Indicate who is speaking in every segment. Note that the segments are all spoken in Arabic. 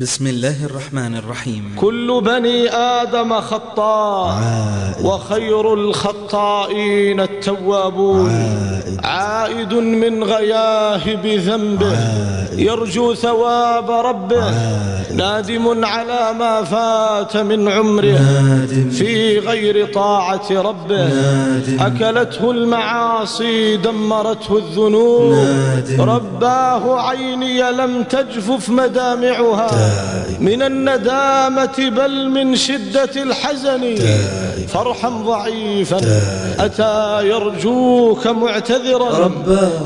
Speaker 1: بسم الله الرحمن الرحيم
Speaker 2: كل بني آدم خطاء عائد وخير الخطائين التوابون عائد, عائد من غياهب ذنبه عائد يرجو ثواب ربه عائد نادم على ما فات من عمره نادم في غير طاعة ربه نادم أكلته المعاصي دمرته الذنوب نادم رباه عيني لم تجفف مدامعها من الندامة بل من شدة الحزن فارحم ضعيفا أتى يرجوك معتذرا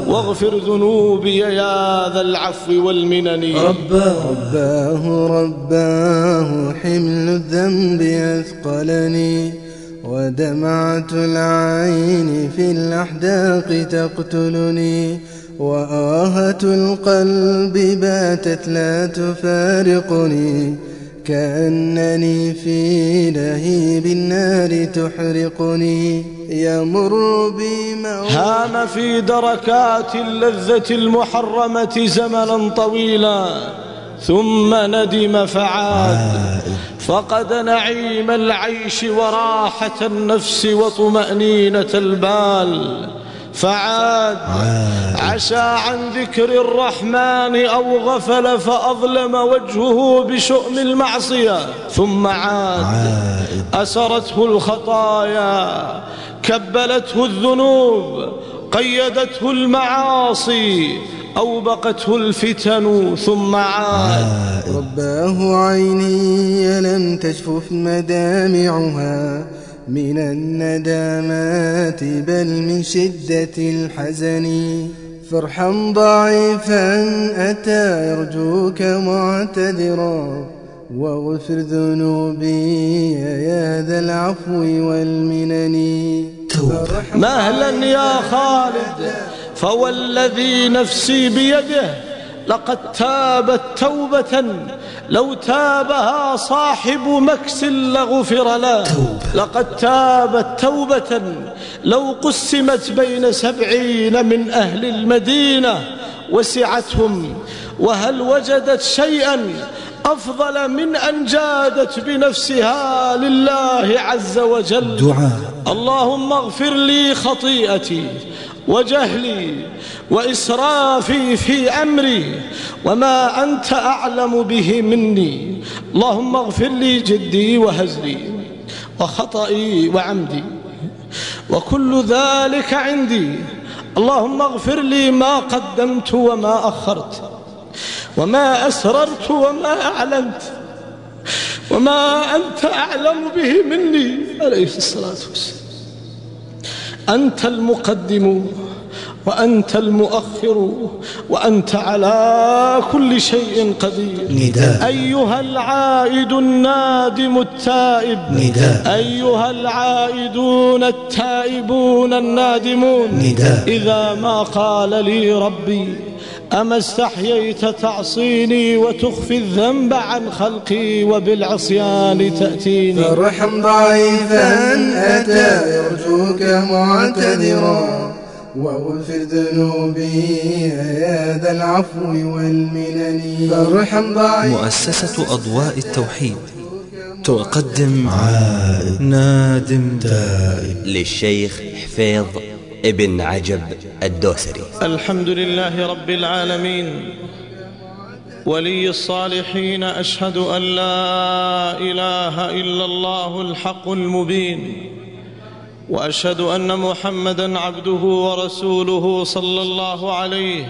Speaker 2: واغفر ذنوبي يا ذا العفو والمنن رباه
Speaker 1: رباه حمل الذنب أثقلني ودمعة العين في الأحداق تقتلني وآهة القلب باتت لا تفارقني كأنني في لهيب النار
Speaker 2: تحرقني يمر بي هام في دركات اللذة المحرمة زمنا طويلا ثم ندم فعاد فقد نعيم العيش وراحة النفس وطمأنينة البال فعاد عشى عن ذكر الرحمن أو غفل فأظلم وجهه بشؤم المعصية ثم عاد أسرته الخطايا كبلته الذنوب قيدته المعاصي أوبقته الفتن ثم عاد
Speaker 1: رباه عيني لم تجفف مدامعها من الندامات بل من شدة الحزن فارحم ضعيفا أتى يرجوك معتذرا واغفر ذنوبي يا ذا العفو
Speaker 2: والمنن توب مهلا يا خالد فوالذي نفسي بيده لقد تابت توبة لو تابها صاحب مكس لغفر له لقد تابت توبة لو قسمت بين سبعين من أهل المدينة وسعتهم وهل وجدت شيئا أفضل من أن جادت بنفسها لله عز وجل دعاء اللهم اغفر لي خطيئتي وجهلي وإسرافي في أمري وما أنت أعلم به مني اللهم اغفر لي جدي وهزلي وخطئي وعمدي وكل ذلك عندي اللهم اغفر لي ما قدمت وما أخرت وما أسررت وما أعلنت وما أنت أعلم به مني عليه الصلاة والسلام أنت المقدم وأنت المؤخر وأنت على كل شيء قدير نداء أيها العائد النادم التائب نداء أيها العائدون التائبون النادمون نداء إذا ما قال لي ربي أما استحييت تعصيني وتخفي الذنب عن خلقي وبالعصيان تأتيني فرحم ضعيفا أتى
Speaker 1: يرجوك
Speaker 2: معتذرا واغفر ذنوبي
Speaker 1: يا ذا العفو والمنن فرحم ضعيفا مؤسسة أضواء التوحيد تقدم عائد نادم دائم للشيخ حفيظ ابن عجب الدوسري
Speaker 2: الحمد لله رب العالمين ولي الصالحين أشهد أن لا إله إلا الله الحق المبين وأشهد أن محمدا عبده ورسوله صلى الله عليه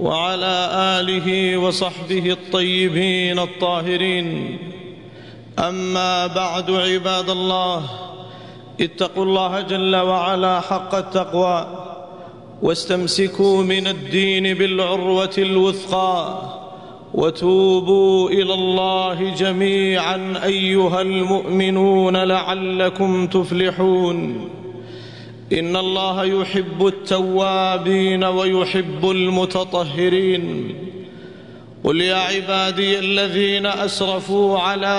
Speaker 2: وعلى آله وصحبه الطيبين الطاهرين أما بعد عباد الله اتقوا الله جل وعلا حق التقوى واستمسكوا من الدين بالعروه الوثقى وتوبوا الى الله جميعا ايها المؤمنون لعلكم تفلحون ان الله يحب التوابين ويحب المتطهرين قل يا عبادي الذين اسرفوا على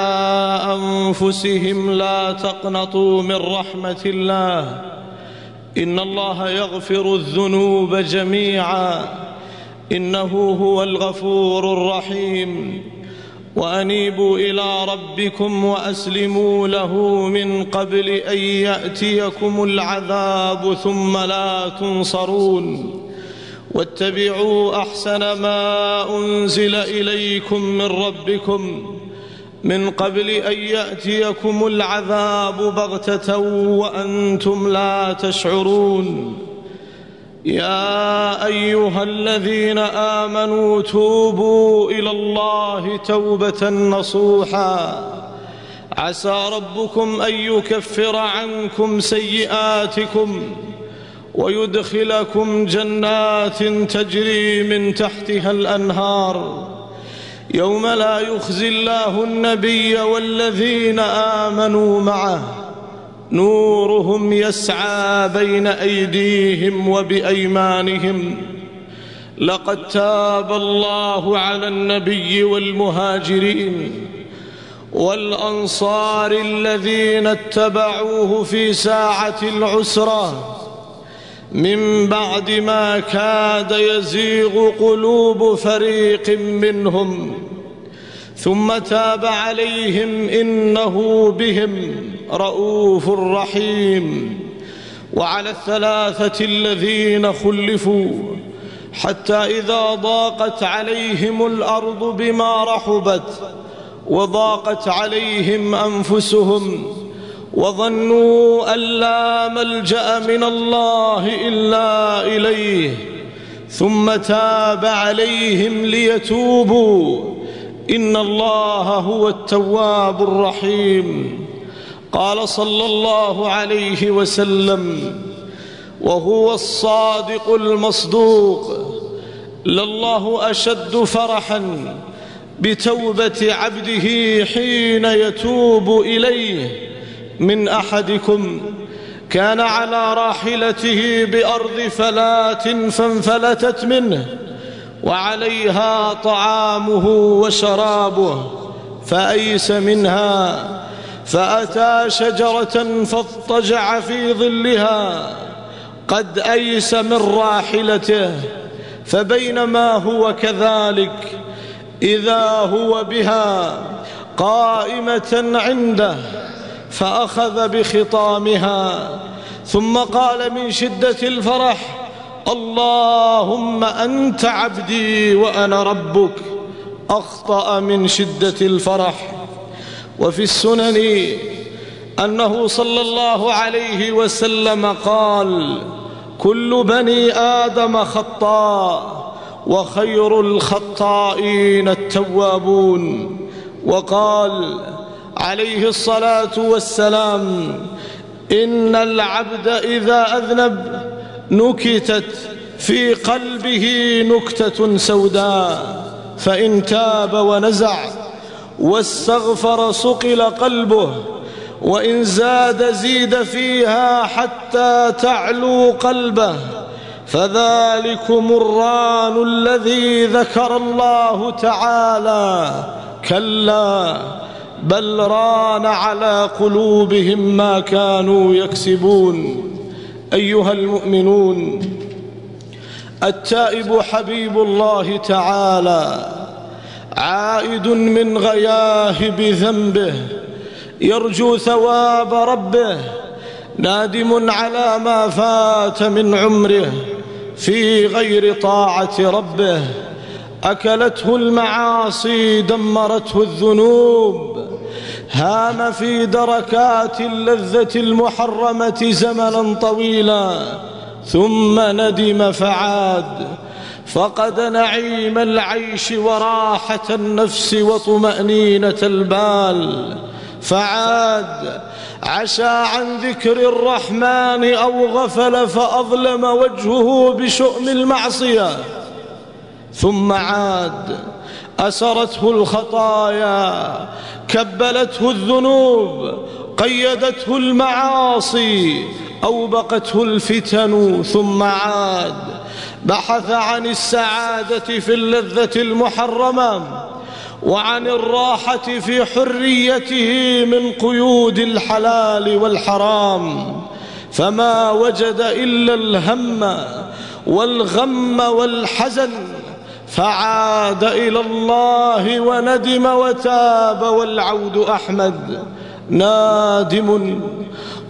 Speaker 2: انفسهم لا تقنطوا من رحمه الله ان الله يغفر الذنوب جميعا انه هو الغفور الرحيم وانيبوا الى ربكم واسلموا له من قبل ان ياتيكم العذاب ثم لا تنصرون واتبعوا احسن ما انزل اليكم من ربكم من قبل ان ياتيكم العذاب بغته وانتم لا تشعرون يا ايها الذين امنوا توبوا الى الله توبه نصوحا عسى ربكم ان يكفر عنكم سيئاتكم ويدخلكم جنات تجري من تحتها الأنهار يوم لا يخزي الله النبي والذين آمنوا معه نورهم يسعى بين أيديهم وبأيمانهم لقد تاب الله على النبي والمهاجرين والأنصار الذين اتبعوه في ساعة العسرة من بعد ما كاد يزيغ قلوب فريق منهم ثم تاب عليهم انه بهم رؤوف رحيم وعلى الثلاثه الذين خلفوا حتى اذا ضاقت عليهم الارض بما رحبت وضاقت عليهم انفسهم وظنوا أن لا ملجأ من الله إلا إليه ثم تاب عليهم ليتوبوا إن الله هو التواب الرحيم قال صلى الله عليه وسلم وهو الصادق المصدوق لله أشد فرحا بتوبة عبده حين يتوب إليه من احدكم كان على راحلته بارض فلات فانفلتت منه وعليها طعامه وشرابه فايس منها فاتى شجره فاضطجع في ظلها قد ايس من راحلته فبينما هو كذلك اذا هو بها قائمه عنده فأخذ بخطامها ثم قال من شدة الفرح اللهم أنت عبدي وأنا ربك أخطأ من شدة الفرح وفي السنن أنه صلى الله عليه وسلم قال كل بني آدم خطاء وخير الخطائين التوابون وقال عليه الصلاه والسلام ان العبد اذا اذنب نكتت في قلبه نكته سوداء فان تاب ونزع واستغفر صقل قلبه وان زاد زيد فيها حتى تعلو قلبه فذلكم الران الذي ذكر الله تعالى كلا بل ران على قلوبهم ما كانوا يكسبون ايها المؤمنون التائب حبيب الله تعالى عائد من غياهب ذنبه يرجو ثواب ربه نادم على ما فات من عمره في غير طاعه ربه اكلته المعاصي دمرته الذنوب هام في دركات اللذة المحرمة زمنا طويلا ثم ندم فعاد فقد نعيم العيش وراحة النفس وطمأنينة البال فعاد عشى عن ذكر الرحمن أو غفل فأظلم وجهه بشؤم المعصية ثم عاد أسرته الخطايا كبلته الذنوب قيدته المعاصي أوبقته الفتن ثم عاد بحث عن السعادة في اللذة المحرمة وعن الراحة في حريته من قيود الحلال والحرام فما وجد إلا الهم والغم والحزن فعاد إلى الله وندم وتاب والعود أحمد نادم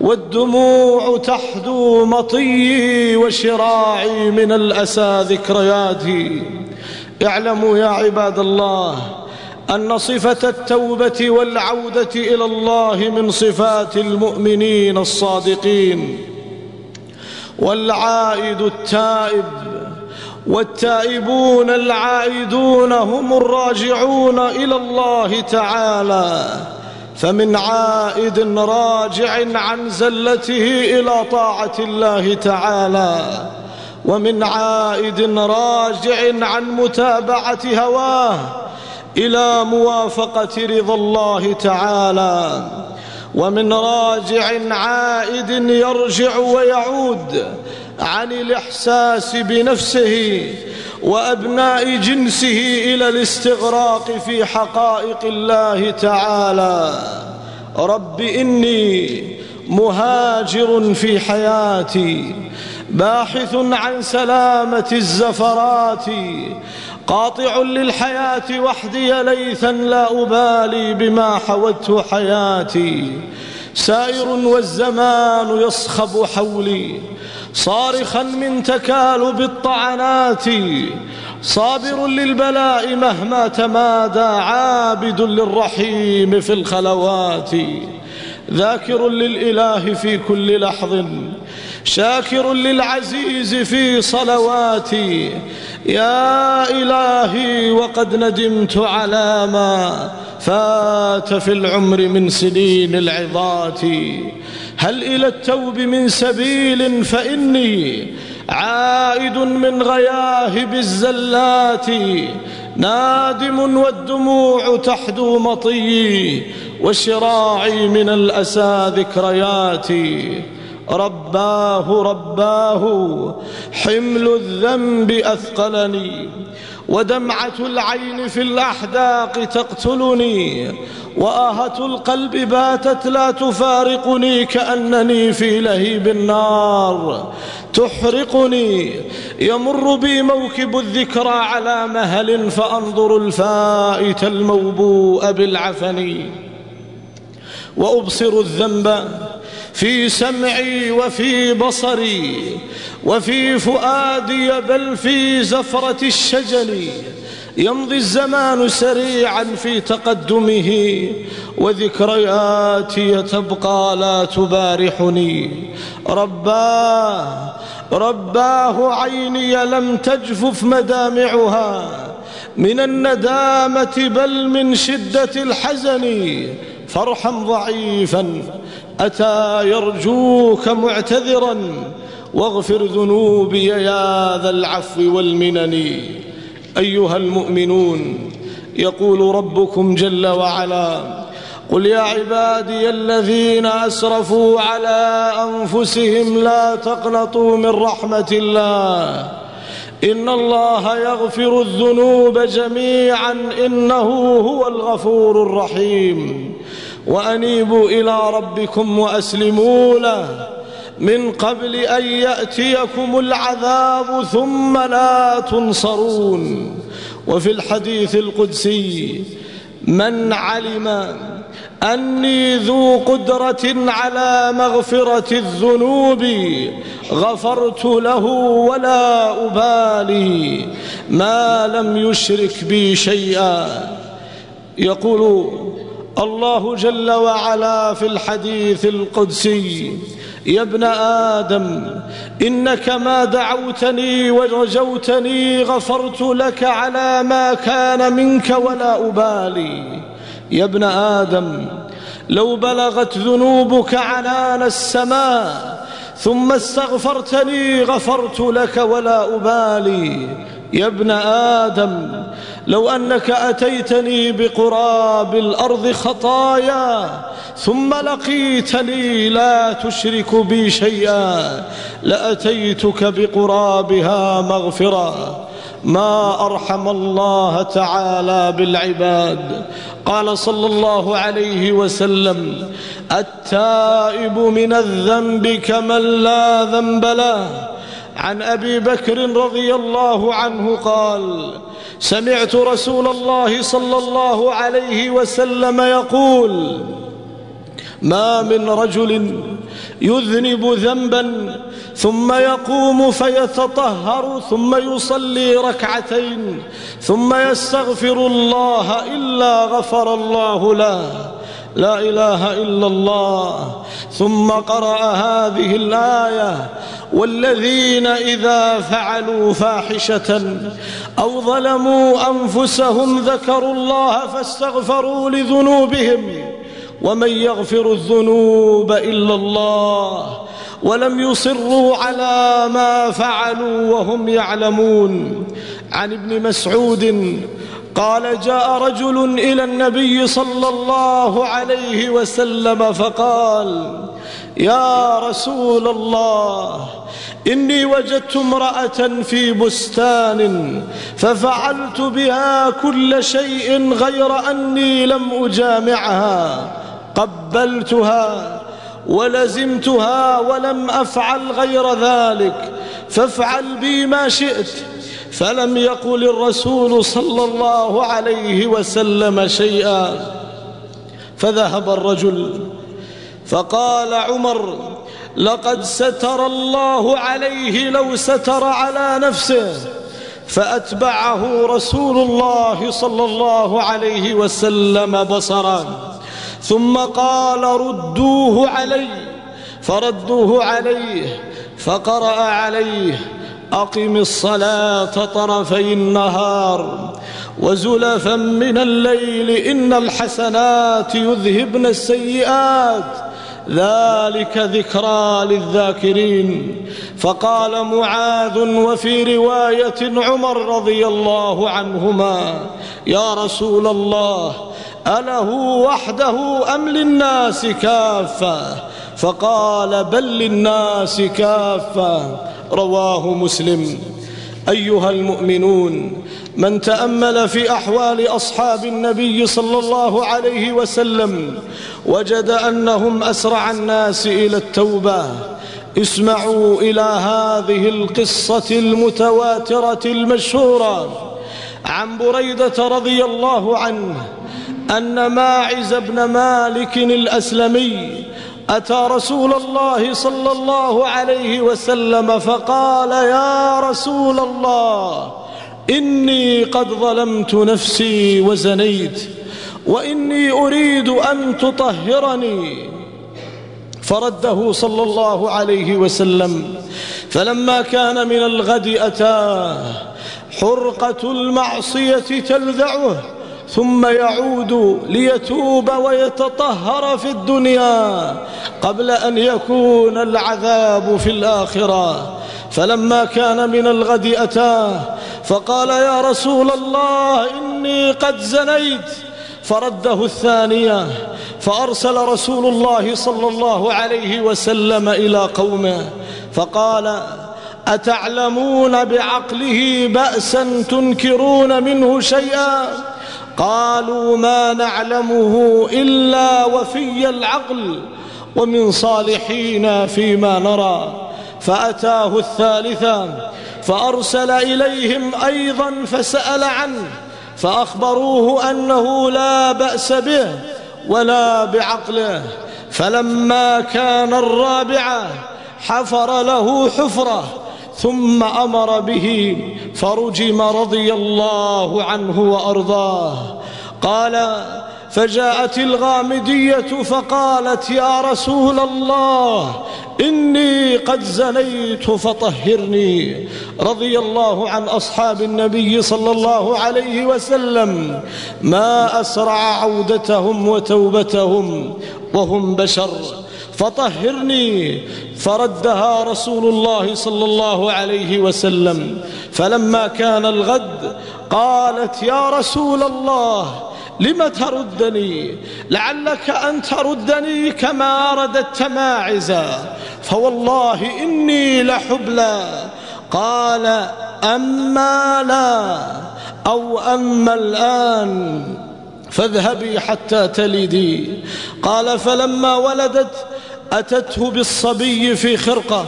Speaker 2: والدموع تحدو مطيي وشراعي من الأسى ذكرياتي اعلموا يا عباد الله أن صفة التوبة والعودة إلى الله من صفات المؤمنين الصادقين والعائد التائب والتائبون العائدون هم الراجعون الى الله تعالى فمن عائد راجع عن زلته الى طاعه الله تعالى ومن عائد راجع عن متابعه هواه الى موافقه رضا الله تعالى ومن راجع عائد يرجع ويعود عن الاحساس بنفسه وابناء جنسه الى الاستغراق في حقائق الله تعالى رب اني مهاجر في حياتي باحث عن سلامه الزفرات قاطع للحياه وحدي ليثا لا ابالي بما حوته حياتي سائر والزمان يصخب حولي صارخا من تكالب الطعنات صابر للبلاء مهما تمادى عابد للرحيم في الخلوات ذاكر للإله في كل لحظ شاكر للعزيز في صلواتي يا إلهي وقد ندمت على ما فات في العمر من سنين العظات هل إلى التوب من سبيل فإني عائد من غياهب الزلات نادم والدموع تحدو مطيي وشراعي من الأسى ذكرياتي رباه رباه حمل الذنب أثقلني ودمعة العين في الأحداق تقتلني وآهة القلب باتت لا تفارقني كأنني في لهيب النار تحرقني يمر بي موكب الذكرى على مهل فأنظر الفائت الموبوء بالعفن وأبصر الذنب في سمعي وفي بصري وفي فؤادي بل في زفرة الشجن يمضي الزمان سريعا في تقدمه وذكرياتي تبقى لا تبارحني رباه رباه عيني لم تجفف مدامعها من الندامة بل من شدة الحزن فارحم ضعيفا أتى يرجوك معتذرا واغفر ذنوبي يا ذا العفو والمنن أيها المؤمنون يقول ربكم جل وعلا قل يا عبادي الذين أسرفوا على أنفسهم لا تقنطوا من رحمة الله إن الله يغفر الذنوب جميعا إنه هو الغفور الرحيم وأنيبوا إلى ربكم وأسلموا له من قبل أن يأتيكم العذاب ثم لا تنصرون وفي الحديث القدسي من علم أني ذو قدرة على مغفرة الذنوب غفرت له ولا أبالي ما لم يشرك بي شيئا يقول الله جل وعلا في الحديث القدسي يا ابن آدم إنك ما دعوتني ورجوتني غفرت لك على ما كان منك ولا أبالي يا ابن آدم لو بلغت ذنوبك عنان السماء ثم استغفرتني غفرت لك ولا أبالي يا ابن آدم لو أنك أتيتني بقراب الأرض خطايا ثم لقيتني لا تشرك بي شيئا لأتيتك بقرابها مغفرا ما أرحم الله تعالى بالعباد قال صلى الله عليه وسلم التائب من الذنب كمن لا ذنب له عن أبي بكر رضي الله عنه قال سمعت رسول الله صلى الله عليه وسلم يقول ما من رجل يذنب ذنبا ثم يقوم فيتطهر ثم يصلي ركعتين ثم يستغفر الله إلا غفر الله له لا إله إلا الله ثم قرأ هذه الآية والذين إذا فعلوا فاحشة أو ظلموا أنفسهم ذكروا الله فاستغفروا لذنوبهم ومن يغفر الذنوب الا الله ولم يصروا على ما فعلوا وهم يعلمون عن ابن مسعود قال جاء رجل الى النبي صلى الله عليه وسلم فقال يا رسول الله اني وجدت امراه في بستان ففعلت بها كل شيء غير اني لم اجامعها قبلتها ولزمتها ولم أفعل غير ذلك فافعل بي ما شئت فلم يقل الرسول صلى الله عليه وسلم شيئا فذهب الرجل فقال عمر لقد ستر الله عليه لو ستر على نفسه فأتبعه رسول الله صلى الله عليه وسلم بصراً ثم قال ردوه علي فردوه عليه فقرأ عليه أقم الصلاة طرفي النهار وزلفا من الليل إن الحسنات يذهبن السيئات ذلك ذكرى للذاكرين فقال معاذ وفي رواية عمر رضي الله عنهما يا رسول الله أله وحده أم للناس كافة فقال بل للناس كافة رواه مسلم أيها المؤمنون من تأمل في أحوال أصحاب النبي صلى الله عليه وسلم وجد أنهم أسرع الناس إلى التوبة اسمعوا إلى هذه القصة المتواترة المشهورة عن بريدة رضي الله عنه أن ماعز بن مالك الأسلمي أتى رسول الله صلى الله عليه وسلم فقال يا رسول الله إني قد ظلمت نفسي وزنيت وإني أريد أن تطهرني فرده صلى الله عليه وسلم فلما كان من الغد أتاه حرقة المعصية تلذعه ثم يعود ليتوب ويتطهر في الدنيا قبل أن يكون العذاب في الآخرة فلما كان من الغد أتاه فقال يا رسول الله إني قد زنيت فرده الثانية فأرسل رسول الله صلى الله عليه وسلم إلى قومه فقال أتعلمون بعقله بأسا تنكرون منه شيئا قالوا ما نعلمه إلا وفي العقل ومن صالحينا فيما نرى فأتاه الثالثة فأرسل إليهم أيضا فسأل عنه فأخبروه أنه لا بأس به ولا بعقله فلما كان الرابعة حفر له حفرة ثم أمر به فرجم رضي الله عنه وأرضاه قال فجاءت الغامدية فقالت يا رسول الله إني قد زنيت فطهرني رضي الله عن أصحاب النبي صلى الله عليه وسلم ما أسرع عودتهم وتوبتهم وهم بشر فطهرني فردها رسول الله صلى الله عليه وسلم فلما كان الغد قالت يا رسول الله لم تردني لعلك أن تردني كما ردت ماعزا فوالله إني لحبلى قال أما لا أو أما الآن فاذهبي حتى تلدي قال فلما ولدت أتته بالصبي في خرقة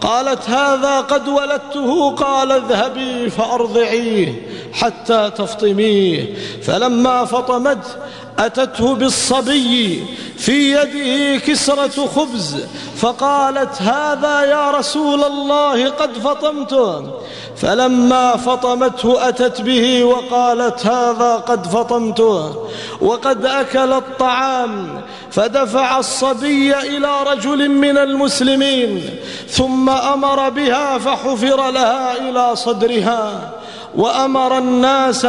Speaker 2: قالت هذا قد ولدته قال اذهبي فأرضعيه حتى تفطميه فلما فطمت أتته بالصبي في يده كسرة خبز فقالت هذا يا رسول الله قد فطمته فلما فطمته أتت به وقالت هذا قد فطمته وقد أكل الطعام فدفع الصبي إلى رجل من المسلمين ثم أمر بها فحفر لها إلى صدرها وأمر الناس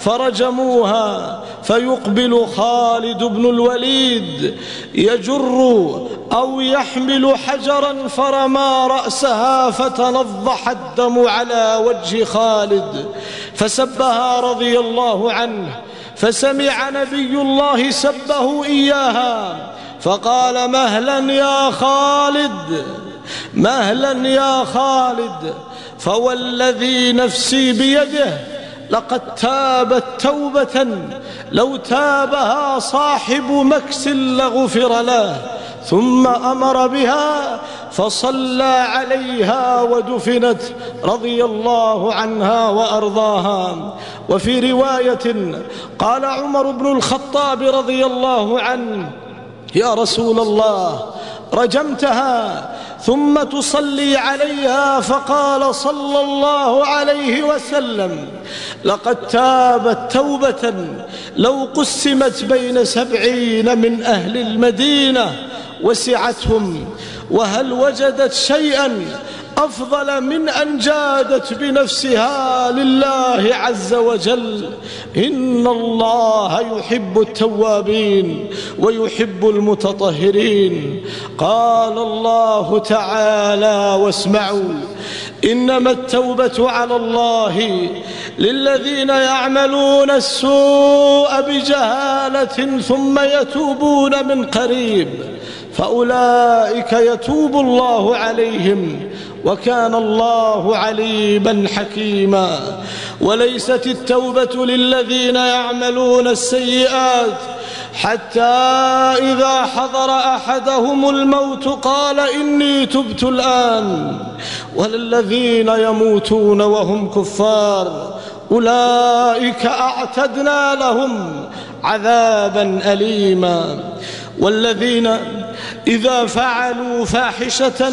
Speaker 2: فرجموها فيقبل خالد بن الوليد يجر أو يحمل حجرا فرمى رأسها فتنضح الدم على وجه خالد فسبها رضي الله عنه فسمع نبي الله سبه إياها فقال مهلا يا خالد مهلا يا خالد فوالذي نفسي بيده لقد تابت توبة لو تابها صاحب مكس لغفر له ثم أمر بها فصلى عليها ودفنت رضي الله عنها وأرضاها وفي رواية قال عمر بن الخطاب رضي الله عنه يا رسول الله رجمتها ثم تصلي عليها فقال صلى الله عليه وسلم لقد تابت توبة لو قسمت بين سبعين من أهل المدينة وسعتهم وهل وجدت شيئا أفضل من أن جادت بنفسها لله عز وجل إن الله يحب التوابين ويحب المتطهرين قال الله تعالى واسمعوا إنما التوبة على الله للذين يعملون السوء بجهالة ثم يتوبون من قريب فأولئك يتوب الله عليهم وكان الله عليما حكيما وليست التوبة للذين يعملون السيئات حتى إذا حضر أحدهم الموت قال إني تبت الآن وللذين يموتون وهم كفار أولئك أعتدنا لهم عذابا أليما والذين إذا فعلوا فاحشة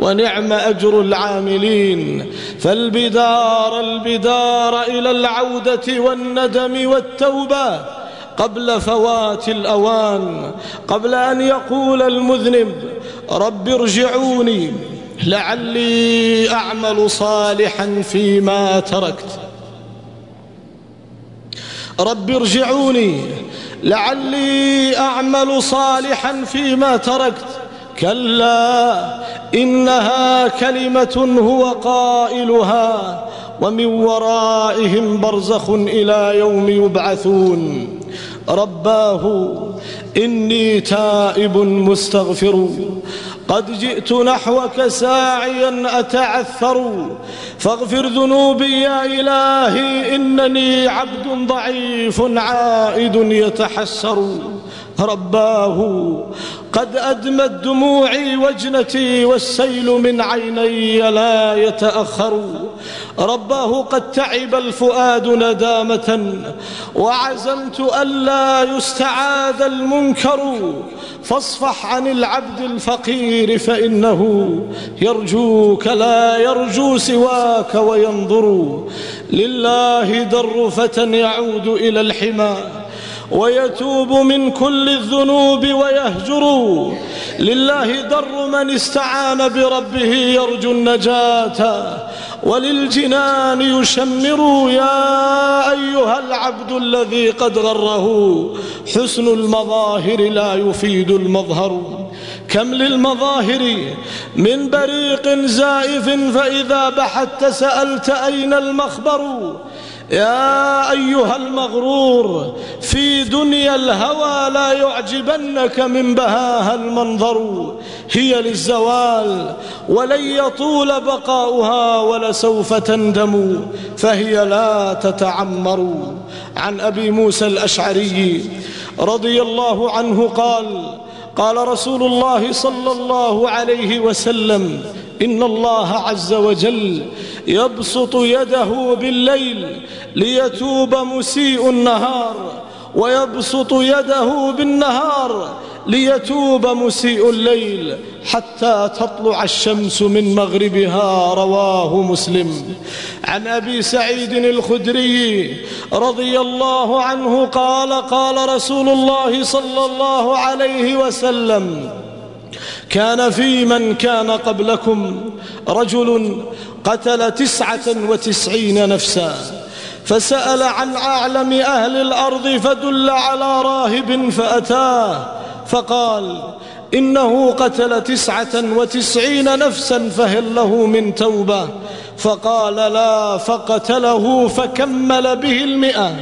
Speaker 2: ونعم أجر العاملين فالبدار البدار إلى العودة والندم والتوبة قبل فوات الأوان قبل أن يقول المذنب رب ارجعوني لعلي أعمل صالحا فيما تركت رب ارجعوني لعلي أعمل صالحا فيما تركت كلا إنها كلمة هو قائلها ومن ورائهم برزخ إلى يوم يبعثون رباه إني تائب مستغفر قد جئت نحوك ساعيا أتعثر فاغفر ذنوبي يا إلهي إنني عبد ضعيف عائد يتحسر رباه قد أدمت دموعي وجنتي والسيل من عيني لا يتأخر رباه قد تعب الفؤاد ندامة وعزمت ألا يستعاد المنكر فاصفح عن العبد الفقير فإنه يرجوك لا يرجو سواك وينظر لله در فتى يعود إلى الحمى ويتوب من كل الذنوب ويهجر لله در من استعان بربه يرجو النجاة وللجنان يشمر يا أيها العبد الذي قد غره حسن المظاهر لا يفيد المظهر كم للمظاهر من بريق زائف فإذا بحثت سألت أين المخبر يا أيها المغرور في دنيا الهوى لا يعجبنك من بهاها المنظر هي للزوال ولن يطول بقاؤها ولسوف تندم فهي لا تتعمر عن أبي موسى الأشعري رضي الله عنه قال قال رسول الله صلى الله عليه وسلم إن الله عز وجل يبسط يده بالليل ليتوب مسيء النهار ويبسط يده بالنهار ليتوب مسيء الليل حتى تطلع الشمس من مغربها رواه مسلم عن ابي سعيد الخدري رضي الله عنه قال قال رسول الله صلى الله عليه وسلم كان في من كان قبلكم رجل قتل تسعة وتسعين نفسا فسأل عن أعلم أهل الأرض فدل على راهب فأتاه فقال إنه قتل تسعة وتسعين نفسا فهل له من توبة فقال لا فقتله فكمل به المئة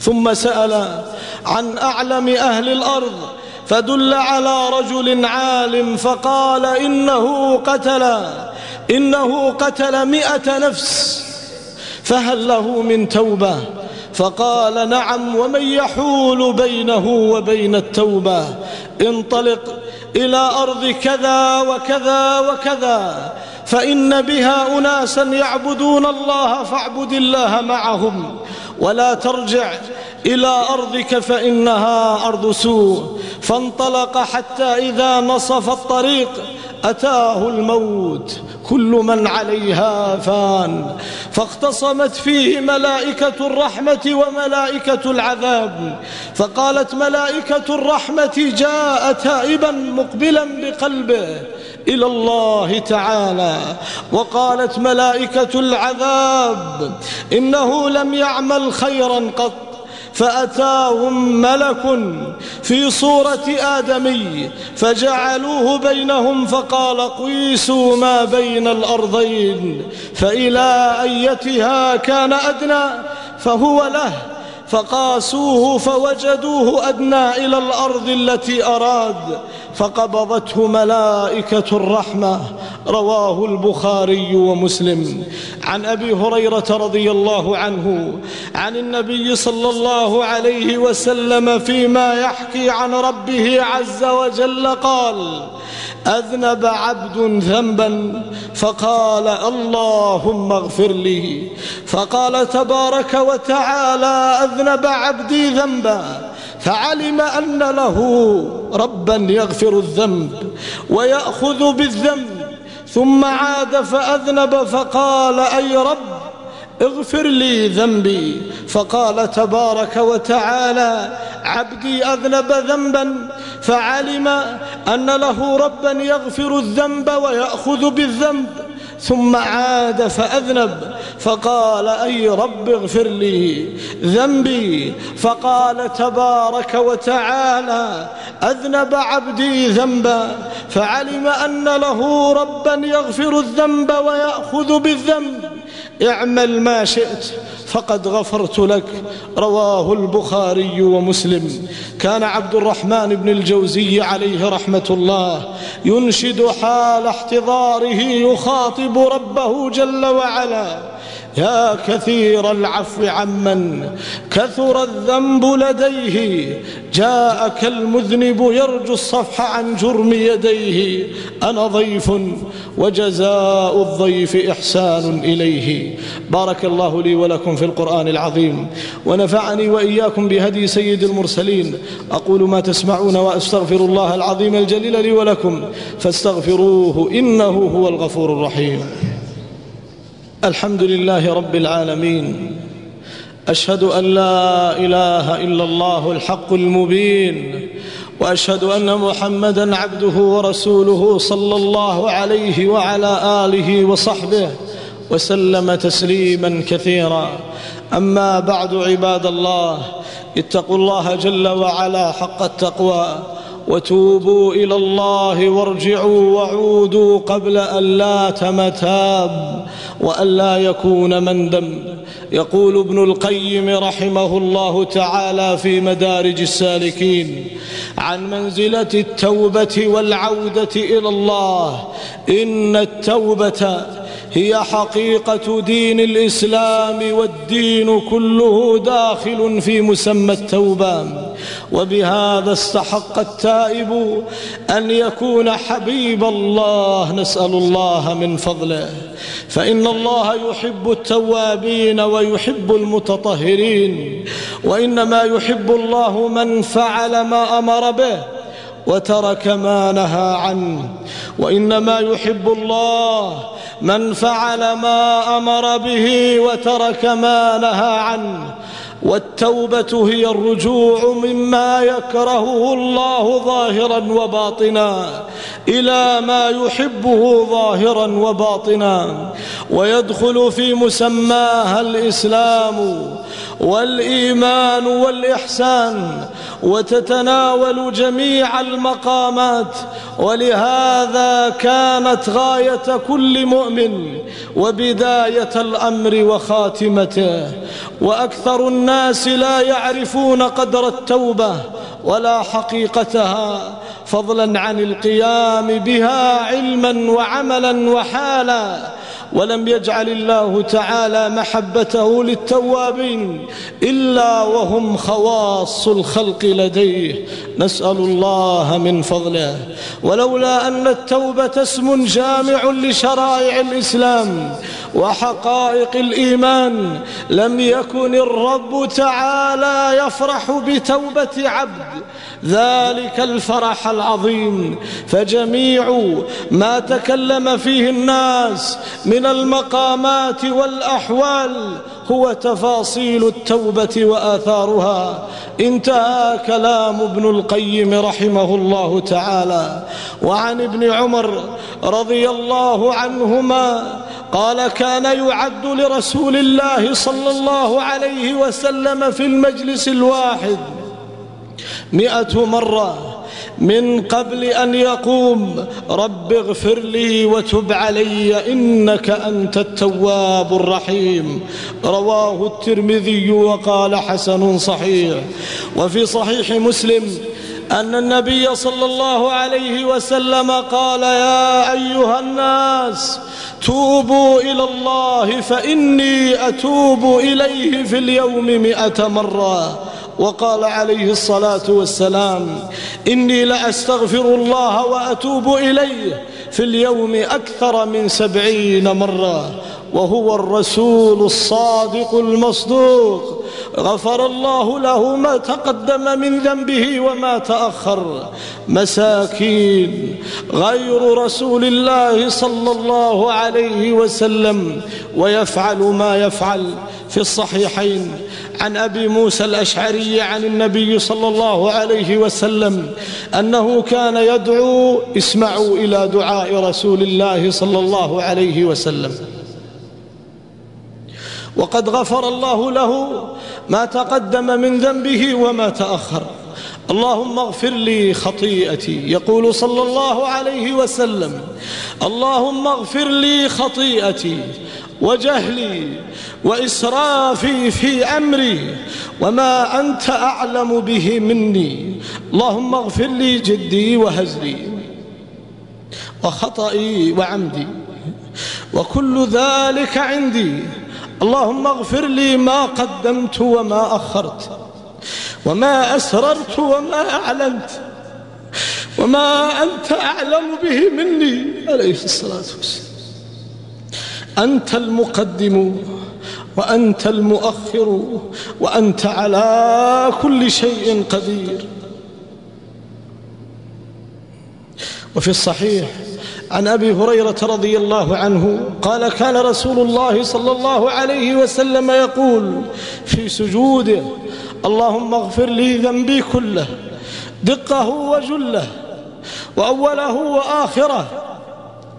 Speaker 2: ثم سأل عن أعلم أهل الأرض فدل على رجل عالم فقال إنه قتل إنه قتل مئة نفس فهل له من توبة فقال نعم ومن يحول بينه وبين التوبة انطلق إلى أرض كذا وكذا وكذا فإن بها أناسا يعبدون الله فاعبد الله معهم ولا ترجع إلى أرضك فإنها أرض سوء فانطلق حتى إذا نصف الطريق أتاه الموت كل من عليها فان فاختصمت فيه ملائكة الرحمة وملائكة العذاب فقالت ملائكة الرحمة جاء تائبا مقبلا بقلبه إلى الله تعالى وقالت ملائكة العذاب إنه لم يعمل خيرا قط فأتاهم ملك في صورة آدمي فجعلوه بينهم فقال قيسوا ما بين الأرضين فإلى أيتها كان أدنى فهو له فقاسوه فوجدوه أدنى إلى الأرض التي أراد فقبضته ملائكة الرحمة رواه البخاري ومسلم عن أبي هريرة رضي الله عنه عن النبي صلى الله عليه وسلم فيما يحكي عن ربه عز وجل قال أذنب عبد ذنبا فقال اللهم اغفر لي فقال تبارك وتعالى أذنب عبدي ذنبا فعلم أن له ربا يغفر الذنب ويأخذ بالذنب ثم عاد فأذنب فقال أي رب اغفر لي ذنبي فقال تبارك وتعالى عبدي أذنب ذنبا فعلم أن له ربا يغفر الذنب ويأخذ بالذنب ثم عاد فأذنب فقال أي رب اغفر لي ذنبي فقال تبارك وتعالى أذنب عبدي ذنبا فعلم أن له ربا يغفر الذنب ويأخذ بالذنب اعمل ما شئت فقد غفرت لك رواه البخاري ومسلم كان عبد الرحمن بن الجوزي عليه رحمة الله ينشد حال احتضاره يخاطب ربه جل وعلا يا كثير العفو عمن كثر الذنب لديه جاءك المذنب يرجو الصفح عن جرم يديه أنا ضيف وجزاء الضيف إحسان إليه بارك الله لي ولكم في القرآن العظيم ونفعني وإياكم بهدي سيد المرسلين أقول ما تسمعون وأستغفر الله العظيم الجليل لي ولكم فاستغفروه إنه هو الغفور الرحيم الحمد لله رب العالمين أشهد أن لا إله إلا الله الحق المبين وأشهد أن محمدا عبده ورسوله صلى الله عليه وعلى آله وصحبه وسلم تسليما كثيرا أما بعد عباد الله اتقوا الله جل وعلا حق التقوى وتوبوا إلى الله وارجعوا وعودوا قبل أن لا تمتاب وأن لا يكون مندم يقول ابن القيم رحمه الله تعالى في مدارج السالكين عن منزلة التوبة والعودة إلى الله إن التوبة هي حقيقة دين الإسلام والدين كله داخل في مسمى التوبة وبهذا استحق التائب أن يكون حبيب الله نسأل الله من فضله فإن الله يحب التوابين ويحب المتطهرين وإنما يحب الله من فعل ما أمر به وترك ما نهى عنه وانما يحب الله من فعل ما امر به وترك ما نهى عنه والتوبة هي الرجوع مما يكرهه الله ظاهرا وباطنا إلى ما يحبه ظاهرا وباطنا ويدخل في مسماها الإسلام والإيمان والإحسان وتتناول جميع المقامات ولهذا كانت غاية كل مؤمن وبداية الأمر وخاتمته وأكثر الناس الناس لا يعرفون قدر التوبة ولا حقيقتها فضلا عن القيام بها علما وعملا وحالا ولم يجعل الله تعالى محبته للتوابين إلا وهم خواص الخلق لديه نسأل الله من فضله ولولا أن التوبة اسم جامع لشرائع الإسلام وحقائق الإيمان لم يكن الرب تعالى يفرح بتوبة عبد ذلك الفرح العظيم فجميع ما تكلم فيه الناس من المقامات والأحوال هو تفاصيل التوبة وآثارها انتهى كلام ابن القيم رحمه الله تعالى وعن ابن عمر رضي الله عنهما قال كان يعد لرسول الله صلى الله عليه وسلم في المجلس الواحد مئة مرة من قبل أن يقوم رب اغفر لي وتب علي إنك أنت التواب الرحيم رواه الترمذي وقال حسن صحيح وفي صحيح مسلم أن النبي صلى الله عليه وسلم قال يا أيها الناس توبوا إلى الله فإني أتوب إليه في اليوم مئة مرة وقال عليه الصلاة والسلام إني لأستغفر الله وأتوب إليه في اليوم أكثر من سبعين مرة وهو الرسول الصادق المصدوق غفر الله له ما تقدم من ذنبه وما تأخر مساكين غير رسول الله صلى الله عليه وسلم ويفعل ما يفعل في الصحيحين عن ابي موسى الاشعري عن النبي صلى الله عليه وسلم انه كان يدعو اسمعوا الى دعاء رسول الله صلى الله عليه وسلم وقد غفر الله له ما تقدم من ذنبه وما تاخر اللهم اغفر لي خطيئتي يقول صلى الله عليه وسلم اللهم اغفر لي خطيئتي وجهلي وإسرافي في أمري وما أنت أعلم به مني اللهم اغفر لي جدي وهزلي وخطئي وعمدي وكل ذلك عندي اللهم اغفر لي ما قدمت وما أخرت وما أسررت وما أعلنت وما أنت أعلم به مني عليه الصلاة والسلام أنت المقدم وأنت المؤخر وأنت على كل شيء قدير وفي الصحيح عن أبي هريرة رضي الله عنه قال كان رسول الله صلى الله عليه وسلم يقول في سجوده اللهم اغفر لي ذنبي كله دقه وجله وأوله وآخره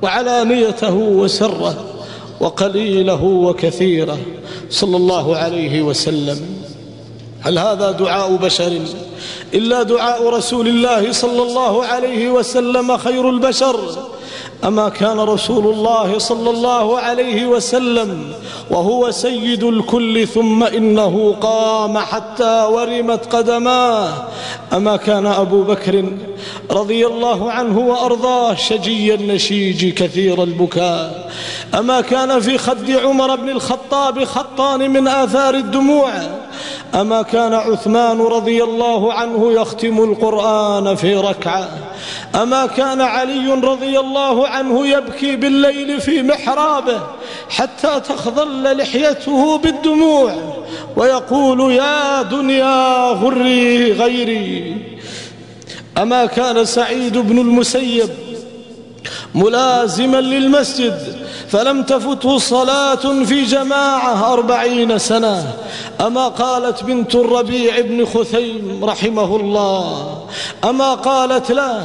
Speaker 2: وعلانيته وسره وقليله وكثيره صلى الله عليه وسلم هل هذا دعاء بشر إلا دعاء رسول الله صلى الله عليه وسلم خير البشر أما كان رسول الله صلى الله عليه وسلم وهو سيد الكل ثم إنه قام حتى ورمت قدماه أما كان أبو بكر رضي الله عنه وأرضاه شجي النشيج كثير البكاء أما كان في خد عمر بن الخطاب خطان من آثار الدموع أما كان عثمان رضي الله عنه يختم القرآن في ركعة أما كان علي رضي الله عنه يبكي بالليل في محرابه حتى تخضل لحيته بالدموع ويقول يا دنيا غري غيري أما كان سعيد بن المسيب ملازما للمسجد فلم تفته صلاة في جماعة أربعين سنة أما قالت بنت الربيع بن خثيم رحمه الله أما قالت لا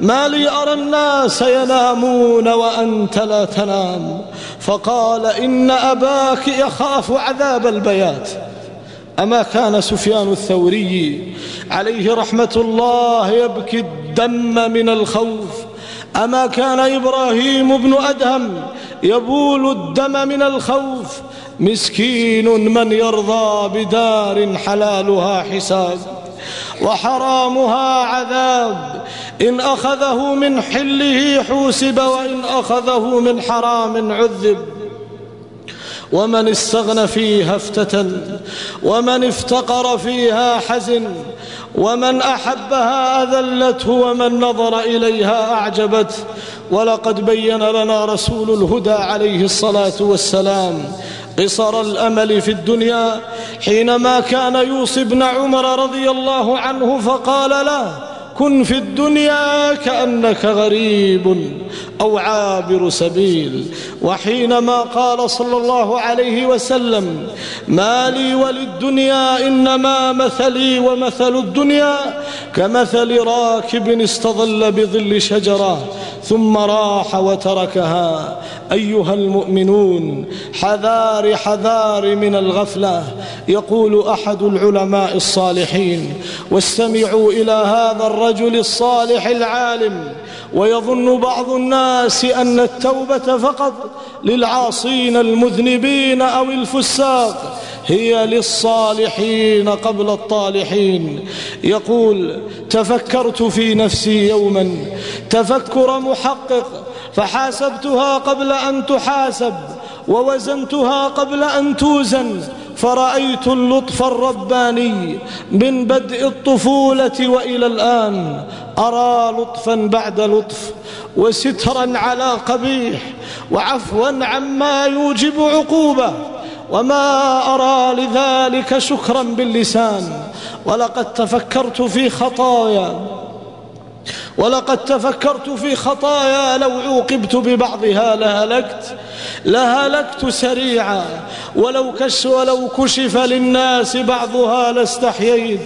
Speaker 2: ما لي أرى الناس ينامون وأنت لا تنام فقال إن أباك يخاف عذاب البيات أما كان سفيان الثوري عليه رحمة الله يبكي الدم من الخوف أما كان إبراهيم بن أدهم يبول الدم من الخوف مسكين من يرضى بدار حلالها حساب وحرامها عذاب إن أخذه من حله حوسب وإن أخذه من حرام عذب ومن استغنى فيها افتتن ومن افتقر فيها حزن ومن أحبها أذلته ومن نظر إليها أعجبته ولقد بين لنا رسول الهدى عليه الصلاة والسلام قصر الامل في الدنيا حينما كان يوصي ابن عمر رضي الله عنه فقال له كن في الدنيا كأنك غريب أو عابر سبيل وحينما قال صلى الله عليه وسلم ما لي وللدنيا إنما مثلي ومثل الدنيا كمثل راكب استظل بظل شجرة ثم راح وتركها أيها المؤمنون حذار حذار من الغفلة يقول أحد العلماء الصالحين واستمعوا إلى هذا الرجل الصالح العالم ويظن بعض الناس أن التوبة فقط للعاصين المذنبين أو الفساق هي للصالحين قبل الطالحين يقول تفكرت في نفسي يوما تفكر محقق فحاسبتها قبل أن تحاسب ووزنتها قبل أن توزن فرأيت اللطف الرباني من بدء الطفولة وإلى الآن أرى لطفا بعد لطف وسترا على قبيح وعفوا عما يوجب عقوبة وما أرى لذلك شكرا باللسان ولقد تفكرت في خطايا ولقد تفكرت في خطايا لو عوقبت ببعضها لهلكت لهلكت سريعا ولو كش ولو كشف للناس بعضها لاستحييت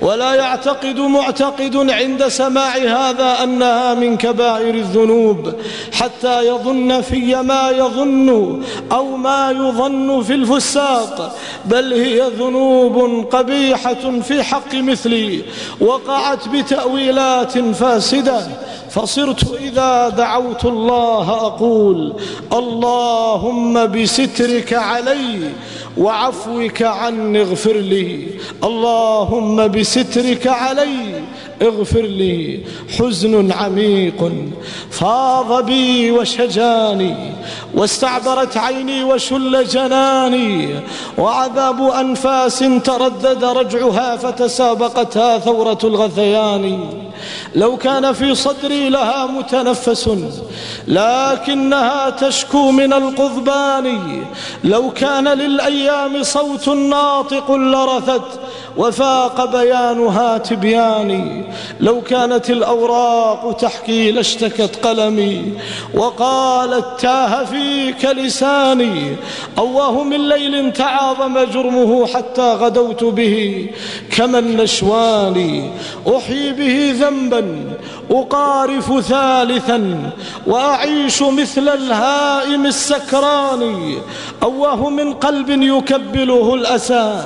Speaker 2: ولا يعتقد معتقد عند سماع هذا انها من كبائر الذنوب حتى يظن في ما يظن او ما يظن في الفساق بل هي ذنوب قبيحه في حق مثلي وقعت بتاويلات فاسده فاسدا فصرت إذا دعوت الله أقول اللهم بسترك علي وعفوك عني اغفر لي اللهم بسترك علي اغفر لي حزن عميق فاض بي وشجاني واستعبرت عيني وشل جناني وعذاب أنفاس تردد رجعها فتسابقتها ثورة الغثيان لو كان في صدري لها متنفس لكنها تشكو من القضبان لو كان للأيام صوت ناطق لرثت وفاق بيانها تبياني لو كانت الأوراق تحكي لاشتكت قلمي وقالت تاه فيك لساني أواه من ليل تعاظم جرمه حتى غدوت به كما النشواني أحيي به ذنبا أقارف ثالثا وأعيش مثل الهائم السكران أواه من قلب يكبله الأسى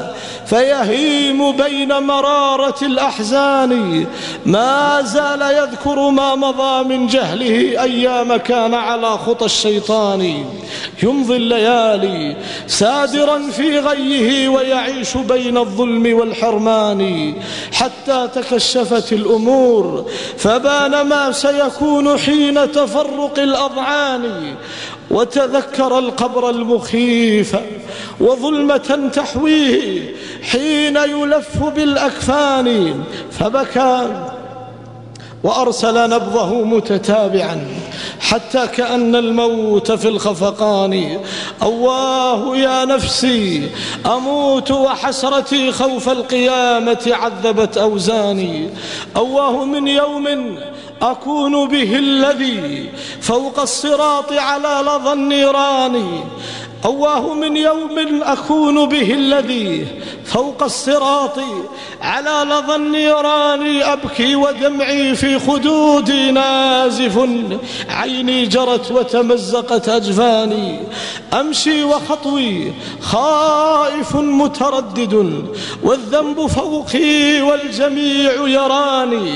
Speaker 2: فيهيم بين مرارة الأحزان ما زال يذكر ما مضى من جهله أيام كان على خطى الشيطان يمضي الليالي سادرا في غيه ويعيش بين الظلم والحرمان حتى تكشفت الأمور فبان ما سيكون حين تفرق الأضعان وتذكر القبر المخيف وظلمة تحويه حين يلف بالأكفان فبكى وأرسل نبضه متتابعا حتى كأن الموت في الخفقان أواه يا نفسي أموت وحسرتي خوف القيامة عذبت أوزاني أواه من يوم أكون به الذي فوق الصراط على لظى النيران أواه من يوم أكون به الذي فوق الصراط على لظى النيران أبكي ودمعي في خدودي نازف عيني جرت وتمزقت أجفاني أمشي وخطوي خائف متردد والذنب فوقي والجميع يراني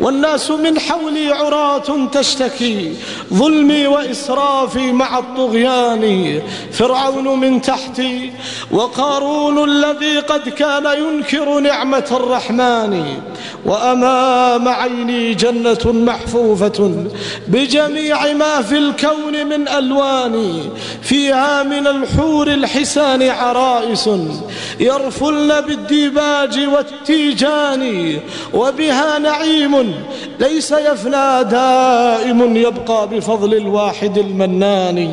Speaker 2: والناس من حولي عراة تشتكي ظلمي وإسرافي مع الطغيان فرعون من تحتي وقارون الذي قد قد كان ينكر نعمة الرحمن وأمام عيني جنة محفوفة بجميع ما في الكون من ألوان فيها من الحور الحسان عرائس يرفلن بالديباج والتيجان وبها نعيم ليس يفنى دائم يبقى بفضل الواحد المنان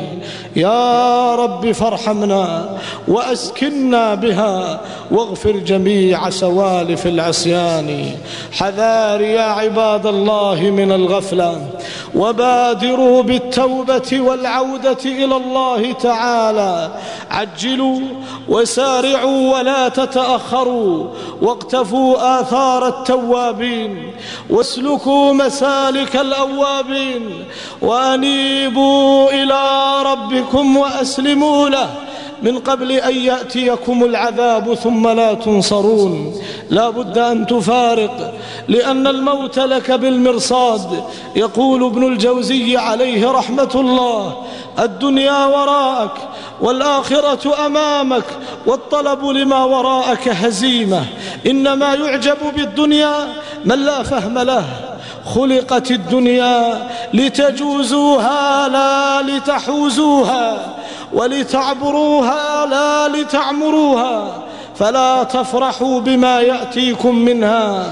Speaker 2: يا رب فارحمنا وأسكنا بها واغفر جميع سوالف العصيان حذار يا عباد الله من الغفله وبادروا بالتوبه والعوده الى الله تعالى عجلوا وسارعوا ولا تتاخروا واقتفوا اثار التوابين واسلكوا مسالك الاوابين وانيبوا الى ربكم واسلموا له من قبل أن يأتيكم العذاب ثم لا تنصرون لا بد أن تفارق لأن الموت لك بالمرصاد يقول ابن الجوزي عليه رحمة الله الدنيا وراءك والآخرة أمامك والطلب لما وراءك هزيمة إنما يعجب بالدنيا من لا فهم له خلقت الدنيا لتجوزوها لا لتحوزوها ولتعبروها لا لتعمروها فلا تفرحوا بما يأتيكم منها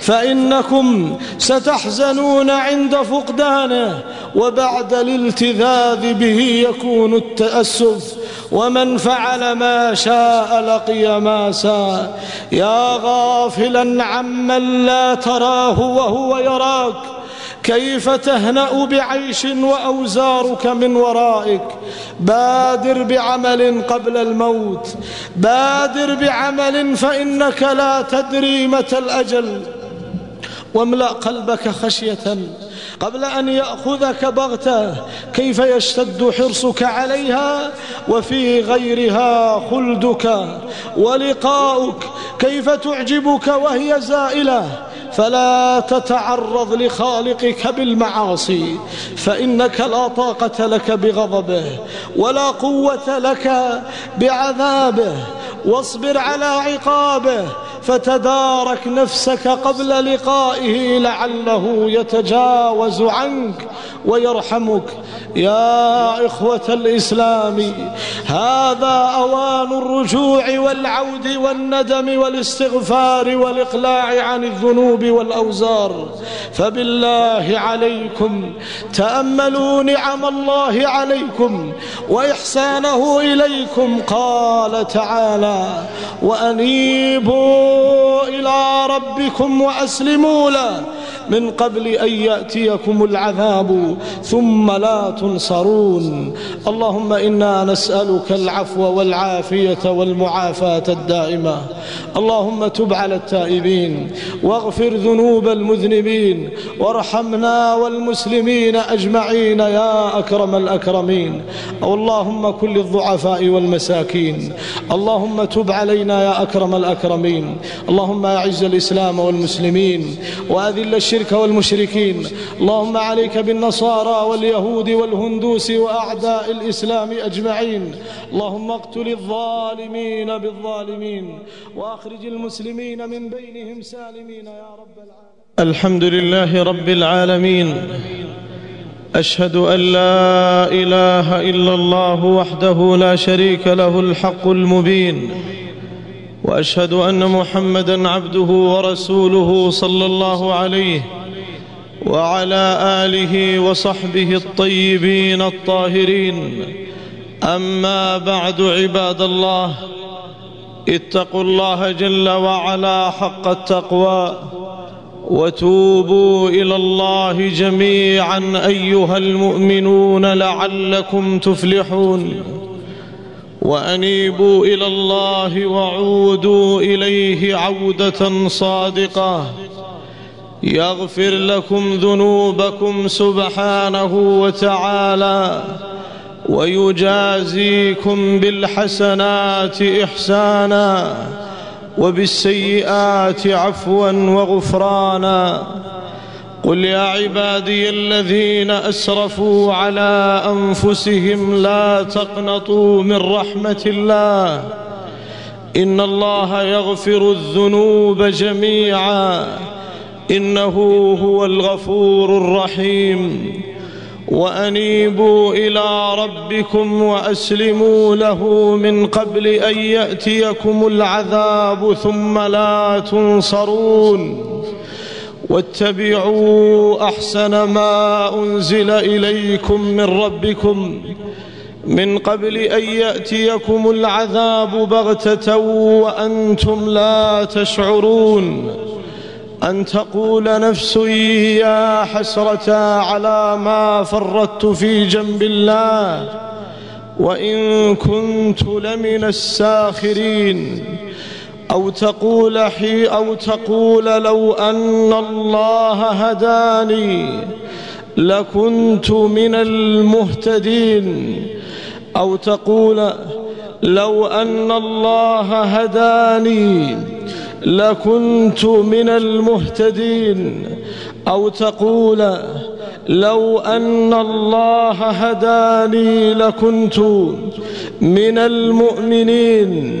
Speaker 2: فإنكم ستحزنون عند فقدانه وبعد الالتذاذ به يكون التأسف ومن فعل ما شاء لقي ما ساء يا غافلا عمن لا تراه وهو يراك كيف تهنا بعيش واوزارك من ورائك بادر بعمل قبل الموت بادر بعمل فانك لا تدري متى الاجل واملا قلبك خشيه قبل ان ياخذك بغته كيف يشتد حرصك عليها وفي غيرها خلدك ولقاؤك كيف تعجبك وهي زائله فلا تتعرض لخالقك بالمعاصي فإنك لا طاقة لك بغضبه ولا قوة لك بعذابه واصبر على عقابه فتدارك نفسك قبل لقائه لعله يتجاوز عنك ويرحمك يا إخوة الإسلام هذا أوان الرجوع والعود والندم والاستغفار والإقلاع عن الذنوب والأوزار فبالله عليكم تأملوا نعم الله عليكم وإحسانه إليكم قال تعالى وأنيبوا إلى ربكم وأسلموا له من قبل أن يأتيكم العذاب ثم لا تنصرون اللهم إنا نسألك العفو والعافية والمعافاة الدائمة اللهم تب على التائبين واغفر ذنوب المذنبين وارحمنا والمسلمين أجمعين يا أكرم الأكرمين اللهم كل الضعفاء والمساكين اللهم تب علينا يا أكرم الأكرمين اللهم أعز الإسلام والمسلمين وأذل الشرك والمشركين اللهم عليك بالنصارى واليهود والهندوس وأعداء الإسلام أجمعين اللهم اقتل الظالمين بالظالمين وأخرج المسلمين من بينهم سالمين يا رب العالمين الحمد لله رب العالمين اشهد ان لا اله الا الله وحده لا شريك له الحق المبين واشهد ان محمدا عبده ورسوله صلى الله عليه وعلى اله وصحبه الطيبين الطاهرين اما بعد عباد الله اتقوا الله جل وعلا حق التقوى وتوبوا الى الله جميعا ايها المؤمنون لعلكم تفلحون وانيبوا الى الله وعودوا اليه عوده صادقه يغفر لكم ذنوبكم سبحانه وتعالى ويجازيكم بالحسنات احسانا وبالسيئات عفوا وغفرانا قل يا عبادي الذين اسرفوا على انفسهم لا تقنطوا من رحمه الله ان الله يغفر الذنوب جميعا انه هو الغفور الرحيم وانيبوا الى ربكم واسلموا له من قبل ان ياتيكم العذاب ثم لا تنصرون واتبعوا احسن ما انزل اليكم من ربكم من قبل ان ياتيكم العذاب بغته وانتم لا تشعرون ان تقول نفس يا حسره على ما فرطت في جنب الله وان كنت لمن الساخرين أو تقول حي أو تقول لو أن الله هداني لكنت من المهتدين أو تقول لو أن الله هداني لكنت من المهتدين أو تقول لو أن الله هداني لكنت من المؤمنين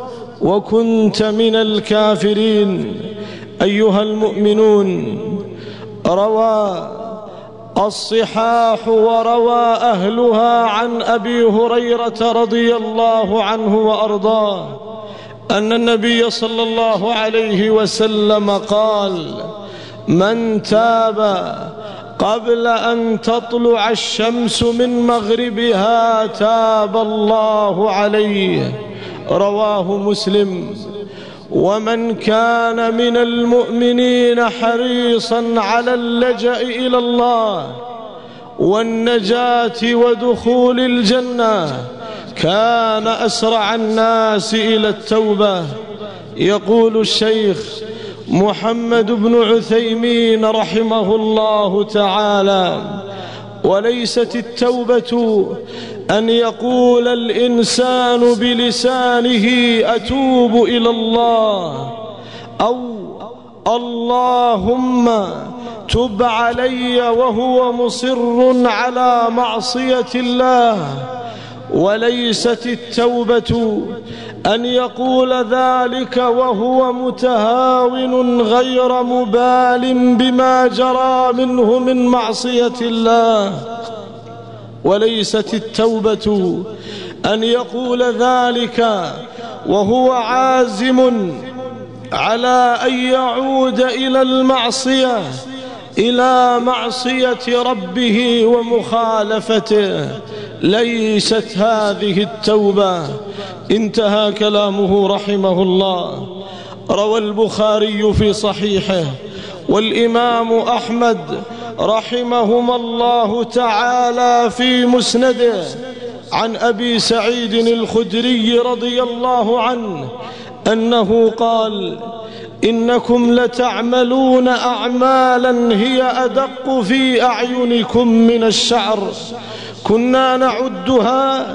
Speaker 2: وكنت من الكافرين أيها المؤمنون روى الصحاح وروى أهلها عن أبي هريرة رضي الله عنه وأرضاه أن النبي صلى الله عليه وسلم قال من تاب قبل أن تطلع الشمس من مغربها تاب الله عليه رواه مسلم ومن كان من المؤمنين حريصا على اللجأ إلى الله والنجاة ودخول الجنة كان أسرع الناس إلى التوبة يقول الشيخ محمد بن عثيمين رحمه الله تعالى وليست التوبة أن يقول الإنسان بلسانه أتوب إلى الله أو اللهم تب علي وهو مصر على معصية الله وليست التوبة أن يقول ذلك وهو متهاون غير مبال بما جرى منه من معصية الله وليست التوبة أن يقول ذلك وهو عازم على أن يعود إلى المعصية إلى معصية ربه ومخالفته ليست هذه التوبة انتهى كلامه رحمه الله روى البخاري في صحيحه والإمام أحمد رحمهما الله تعالى في مسنده عن أبي سعيد الخدري رضي الله عنه أنه قال إنكم لتعملون أعمالا هي أدق في أعينكم من الشعر كنا نعدها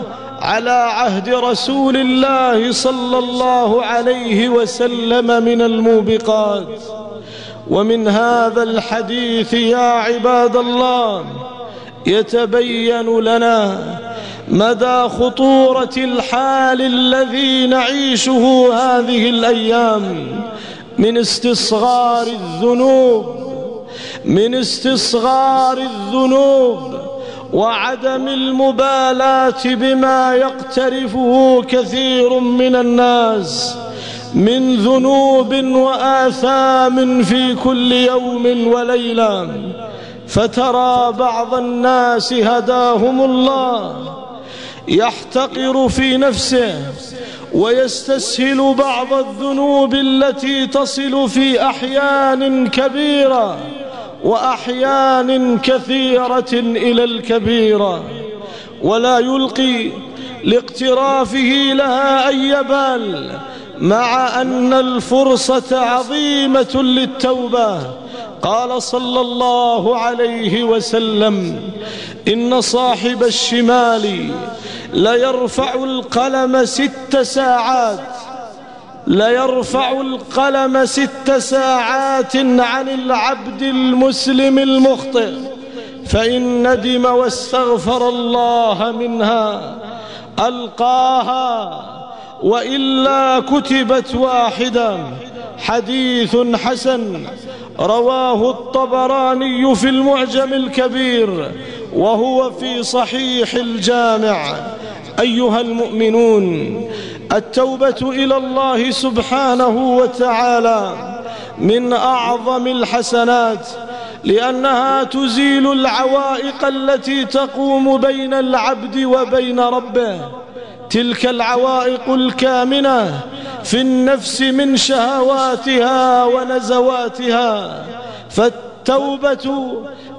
Speaker 2: على عهد رسول الله صلى الله عليه وسلم من الموبقات ومن هذا الحديث يا عباد الله يتبين لنا مدى خطورة الحال الذي نعيشه هذه الأيام من استصغار الذنوب من استصغار الذنوب وعدم المبالاه بما يقترفه كثير من الناس من ذنوب واثام في كل يوم وليله فترى بعض الناس هداهم الله يحتقر في نفسه ويستسهل بعض الذنوب التي تصل في احيان كبيره وأحيان كثيرة إلى الكبيرة ولا يلقي لاقترافه لها أي بال مع أن الفرصة عظيمة للتوبة قال صلى الله عليه وسلم إن صاحب الشمال ليرفع القلم ست ساعات ليرفع القلم ست ساعات عن العبد المسلم المخطئ فإن ندم واستغفر الله منها ألقاها وإلا كتبت واحدة حديث حسن رواه الطبراني في المعجم الكبير وهو في صحيح الجامع أيها المؤمنون التوبة إلى الله سبحانه وتعالى من أعظم الحسنات لأنها تزيل العوائق التي تقوم بين العبد وبين ربه تلك العوائق الكامنة في النفس من شهواتها ونزواتها فالتوبة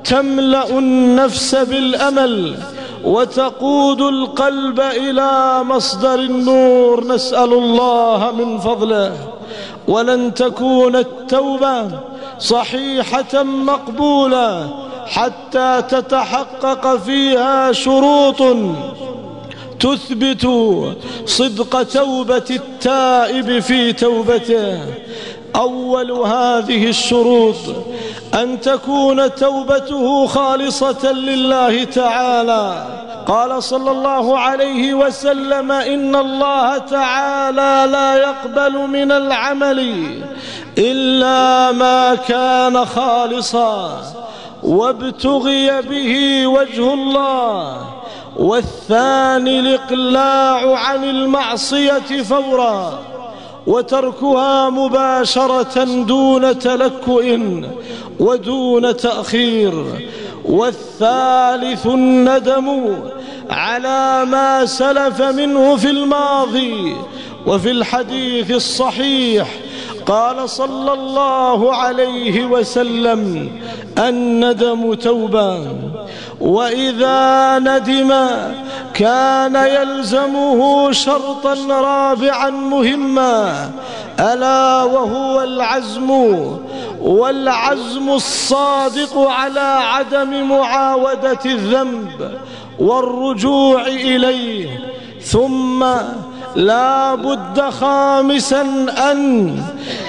Speaker 2: تملا النفس بالامل وتقود القلب الى مصدر النور نسال الله من فضله ولن تكون التوبه صحيحه مقبوله حتى تتحقق فيها شروط تثبت صدق توبه التائب في توبته اول هذه الشروط ان تكون توبته خالصه لله تعالى قال صلى الله عليه وسلم ان الله تعالى لا يقبل من العمل الا ما كان خالصا وابتغي به وجه الله والثاني الاقلاع عن المعصيه فورا وتركها مباشرة دون تلكؤ ودون تأخير والثالث الندم على ما سلف منه في الماضي وفي الحديث الصحيح قال صلى الله عليه وسلم الندم توبة وإذا ندم كان يلزمه شرطا رابعا مهما ألا وهو العزم والعزم الصادق على عدم معاودة الذنب والرجوع إليه ثم لا بد خامسا أن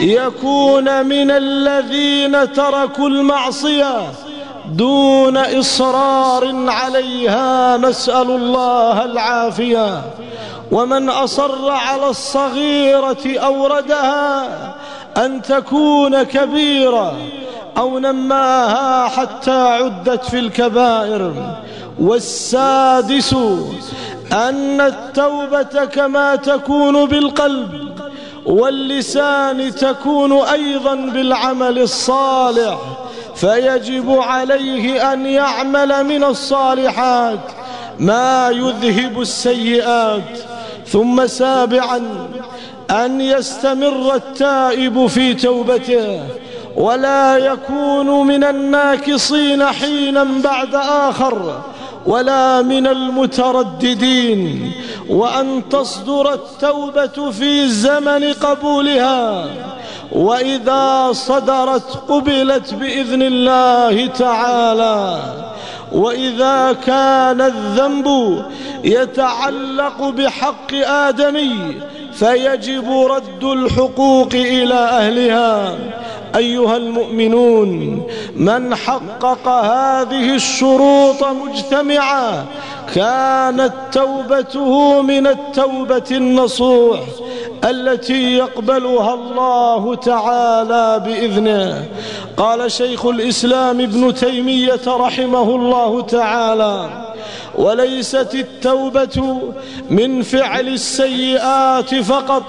Speaker 2: يكون من الذين تركوا المعصية دون إصرار عليها نسأل الله العافية ومن أصر على الصغيرة أوردها أن تكون كبيرة أو نماها حتى عدت في الكبائر والسادس أن التوبة كما تكون بالقلب واللسان تكون أيضا بالعمل الصالح فيجب عليه أن يعمل من الصالحات ما يذهب السيئات ثم سابعا أن يستمر التائب في توبته ولا يكون من الناكصين حينا بعد آخر ولا من المترددين وأن تصدر التوبة في زمن قبولها وإذا صدرت قبلت بإذن الله تعالى وإذا كان الذنب يتعلق بحق آدمي فيجب رد الحقوق إلى أهلها أيها المؤمنون من حقق هذه الشروط مجتمعة كانت توبته من التوبة النصوح التي يقبلها الله تعالى بإذنه قال شيخ الإسلام ابن تيمية رحمه الله تعالى وليست التوبة من فعل السيئات فقط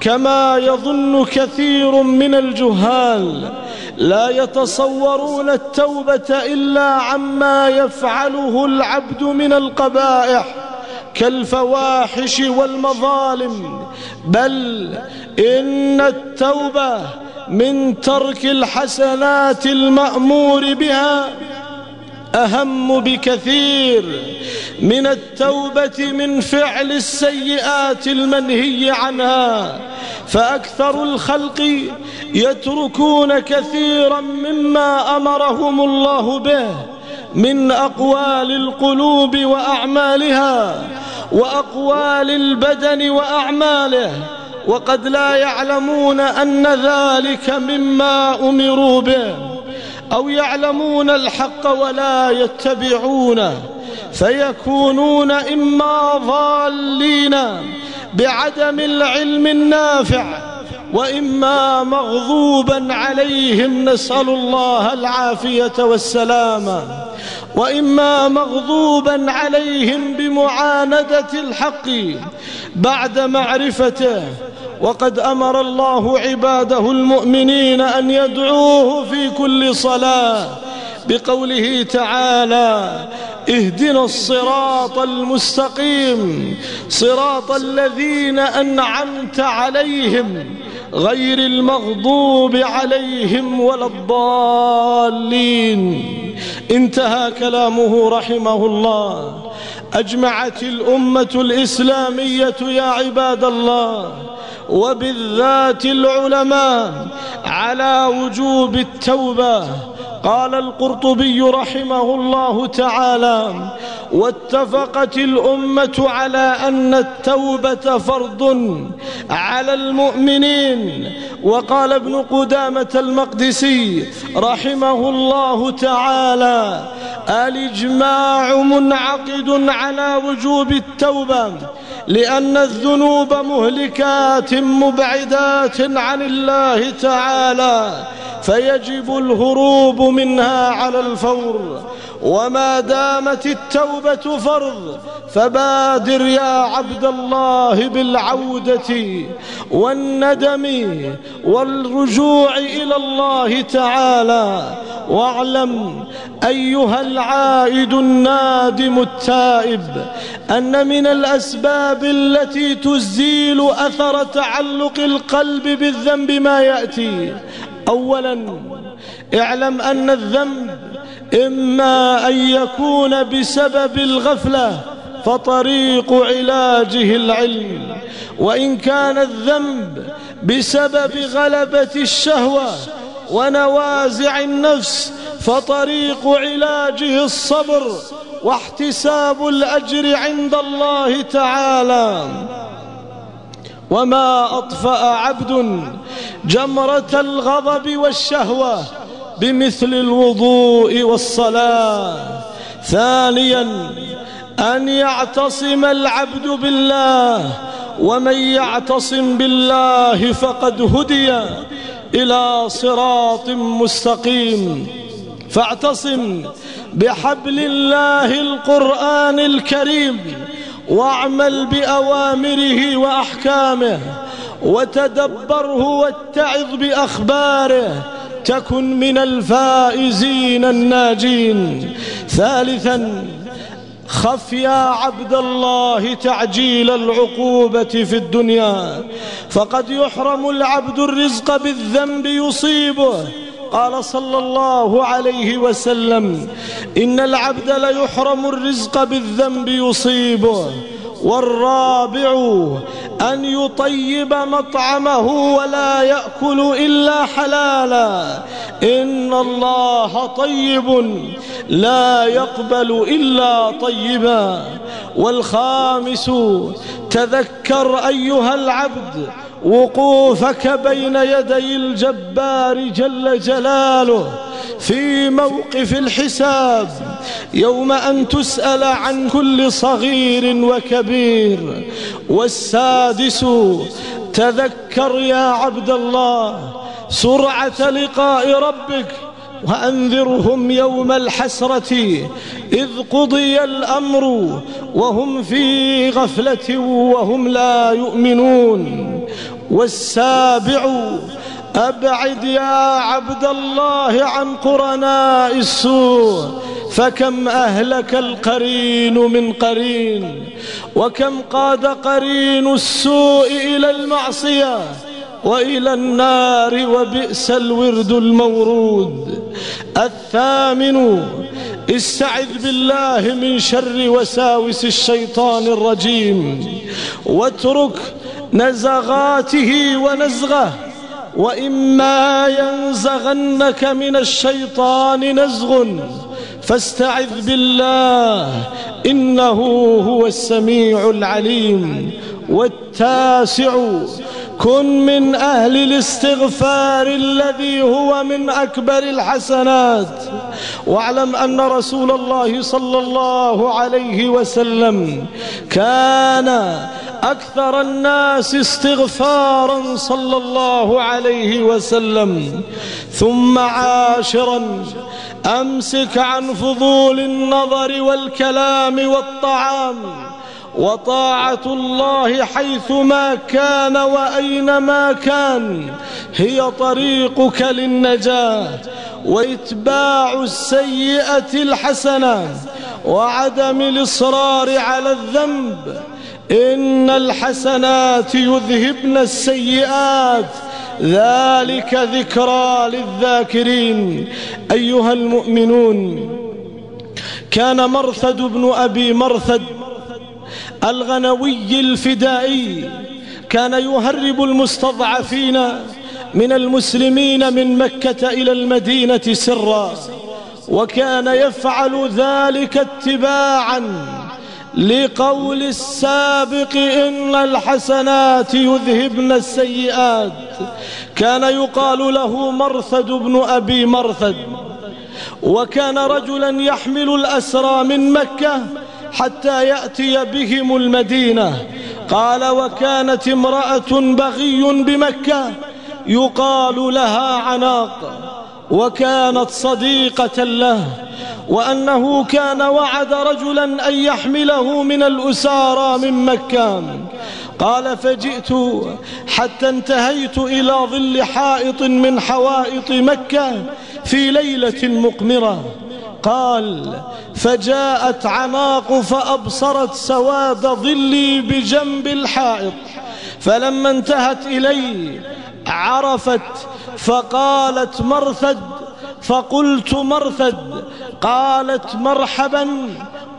Speaker 2: كما يظن كثير من الجهال لا يتصورون التوبة إلا عما يفعله العبد من القبائح كالفواحش والمظالم بل إن التوبة من ترك الحسنات المأمور بها أهم بكثير من التوبة من فعل السيئات المنهي عنها فأكثر الخلق يتركون كثيرا مما أمرهم الله به من أقوال القلوب وأعمالها وأقوال البدن وأعماله وقد لا يعلمون أن ذلك مما أمروا به أو يعلمون الحق ولا يتبعونه فيكونون إما ضالين بعدم العلم النافع وإما مغضوبا عليهم نسأل الله العافية والسلامة وإما مغضوبا عليهم بمعاندة الحق بعد معرفته وقد أمر الله عباده المؤمنين أن يدعوه في كل صلاة بقوله تعالى اهدنا الصراط المستقيم صراط الذين أنعمت عليهم غير المغضوب عليهم ولا الضالين انتهى كلامه رحمه الله أجمعت الأمة الإسلامية يا عباد الله وبالذات العلماء على وجوب التوبة قال القرطبي رحمه الله تعالى واتفقت الأمة على أن التوبة فرض على المؤمنين وقال ابن قدامة المقدسي رحمه الله تعالى الإجماع منعقد على وجوب التوبة لأن الذنوب مهلكات مبعدات عن الله تعالى فيجب الهروب منها على الفور وما دامت التوبة فرض فبادر يا عبد الله بالعودة والندم والرجوع إلى الله تعالى واعلم أيها العائد النادم التائب أن من الأسباب التي تزيل أثر تعلق القلب بالذنب ما يأتي أولا اعلم أن الذنب إما أن يكون بسبب الغفلة فطريق علاجه العلم وإن كان الذنب بسبب غلبة الشهوة ونوازع النفس فطريق علاجه الصبر واحتساب الأجر عند الله تعالى وما أطفأ عبد جمرة الغضب والشهوة بمثل الوضوء والصلاة ثانيا أن يعتصم العبد بالله ومن يعتصم بالله فقد هدي إلى صراط مستقيم فاعتصم بحبل الله القرآن الكريم واعمل بأوامره وأحكامه وتدبره واتعظ بأخباره تكن من الفائزين الناجين ثالثا خف يا عبد الله تعجيل العقوبة في الدنيا فقد يحرم العبد الرزق بالذنب يصيبه قال صلى الله عليه وسلم إن العبد ليحرم الرزق بالذنب يصيبه والرابع أن يطيب مطعمه ولا يأكل إلا حلالا إن الله طيب لا يقبل إلا طيبا والخامس تذكر أيها العبد وقوفك بين يدي الجبار جل جلاله في موقف الحساب يوم أن تسأل عن كل صغير وكبير والسادس تذكر يا عبد الله سرعة لقاء ربك وأنذرهم يوم الحسرة إذ قضي الأمر وهم في غفلة وهم لا يؤمنون والسابع أبعد يا عبد الله عن قرناء السوء فكم أهلك القرين من قرين وكم قاد قرين السوء إلى المعصية وإلى النار وبئس الورد المورود الثامن استعذ بالله من شر وساوس الشيطان الرجيم واترك نزغاته ونزغه وإما ينزغنك من الشيطان نزغ فاستعذ بالله إنه هو السميع العليم والتاسع كن من أهل الاستغفار الذي هو من أكبر الحسنات واعلم أن رسول الله صلى الله عليه وسلم كان أكثر الناس استغفارا صلى الله عليه وسلم ثم عاشرا أمسك عن فضول النظر والكلام والطعام وطاعة الله حيثما كان وأينما كان هي طريقك للنجاة وإتباع السيئة الحسنة وعدم الإصرار على الذنب إن الحسنات يذهبن السيئات ذلك ذكرى للذاكرين أيها المؤمنون كان مرثد بن أبي مرثد الغنوي الفدائي كان يهرب المستضعفين من المسلمين من مكة إلى المدينة سرا وكان يفعل ذلك اتباعا لقول السابق إن الحسنات يذهبن السيئات كان يقال له مرثد بن أبي مرثد وكان رجلا يحمل الأسرى من مكة حتى يأتي بهم المدينة قال وكانت امرأة بغي بمكة يقال لها عناق وكانت صديقة له وأنه كان وعد رجلا أن يحمله من الأسارى من مكة قال فجئت حتى انتهيت إلى ظل حائط من حوائط مكة في ليلة مقمرة قال فجاءت عناق فأبصرت سواد ظلي بجنب الحائط فلما انتهت إلي عرفت فقالت مرثد فقلت مرثد قالت مرحبا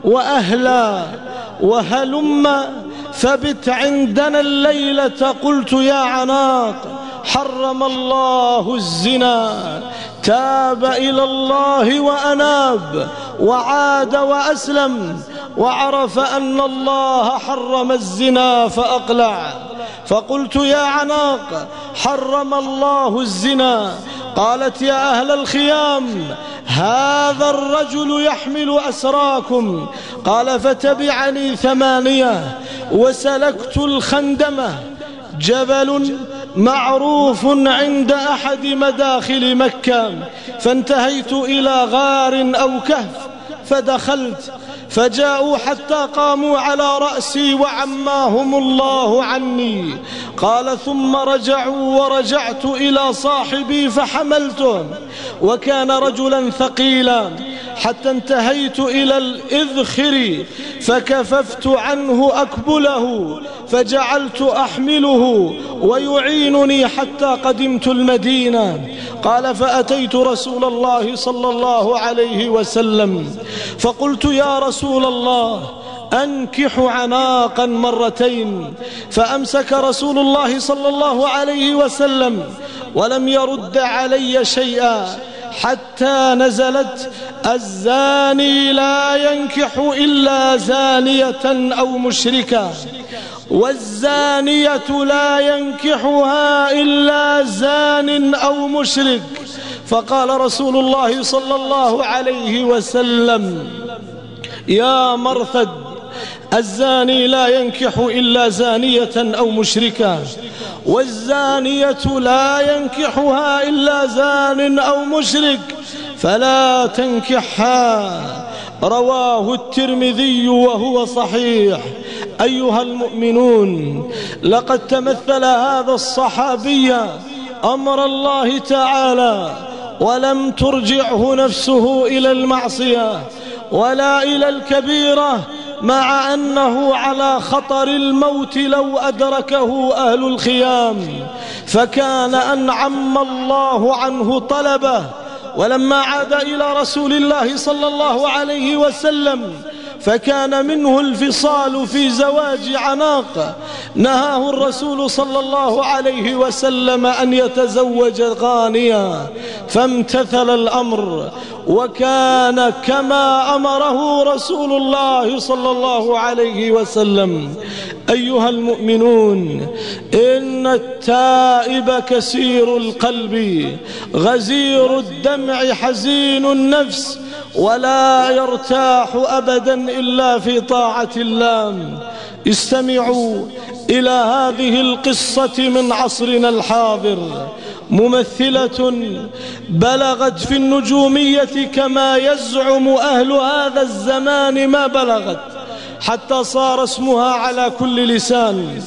Speaker 2: وأهلا وهلم فبت عندنا الليلة قلت يا عناق حرم الله الزنا تاب إلى الله وأناب وعاد وأسلم وعرف أن الله حرم الزنا فأقلع فقلت يا عناق حرم الله الزنا قالت يا أهل الخيام هذا الرجل يحمل أسراكم قال فتبعني ثمانية وسلكت الخندمة جبل معروف عند أحد مداخل مكة فانتهيت إلى غار أو كهف فدخلت فجاءوا حتى قاموا على رأسي وعماهم الله عني قال ثم رجعوا ورجعت إلى صاحبي فحملته وكان رجلا ثقيلا حتى انتهيت إلى الإذخر فكففت عنه أكبله فجعلت أحمله ويعينني حتى قدمت المدينة قال فأتيت رسول الله صلى الله عليه وسلم فقلت يا رسول رسول الله أنكح عناقا مرتين فأمسك رسول الله صلى الله عليه وسلم ولم يرد علي شيئا حتى نزلت الزاني لا ينكح إلا زانية أو مشركة والزانية لا ينكحها إلا زان أو مشرك فقال رسول الله صلى الله عليه وسلم يا مرثد الزاني لا ينكح إلا زانية أو مشركة والزانية لا ينكحها إلا زان أو مشرك فلا تنكحها رواه الترمذي وهو صحيح أيها المؤمنون لقد تمثل هذا الصحابي أمر الله تعالى ولم ترجعه نفسه إلى المعصية ولا إلى الكبيرة مع أنه على خطر الموت لو أدركه أهل الخيام فكان أن عم الله عنه طلبه ولما عاد إلى رسول الله صلى الله عليه وسلم فكان منه الفصال في زواج عناق نهاه الرسول صلى الله عليه وسلم أن يتزوج غانيا فامتثل الأمر وكان كما أمره رسول الله صلى الله عليه وسلم أيها المؤمنون إن التائب كسير القلب غزير الدمع حزين النفس ولا يرتاح أبدا إلا في طاعة الله استمعوا إلى هذه القصة من عصرنا الحاضر ممثلة بلغت في النجومية كما يزعم أهل هذا الزمان ما بلغت حتى صار اسمها على كل لسان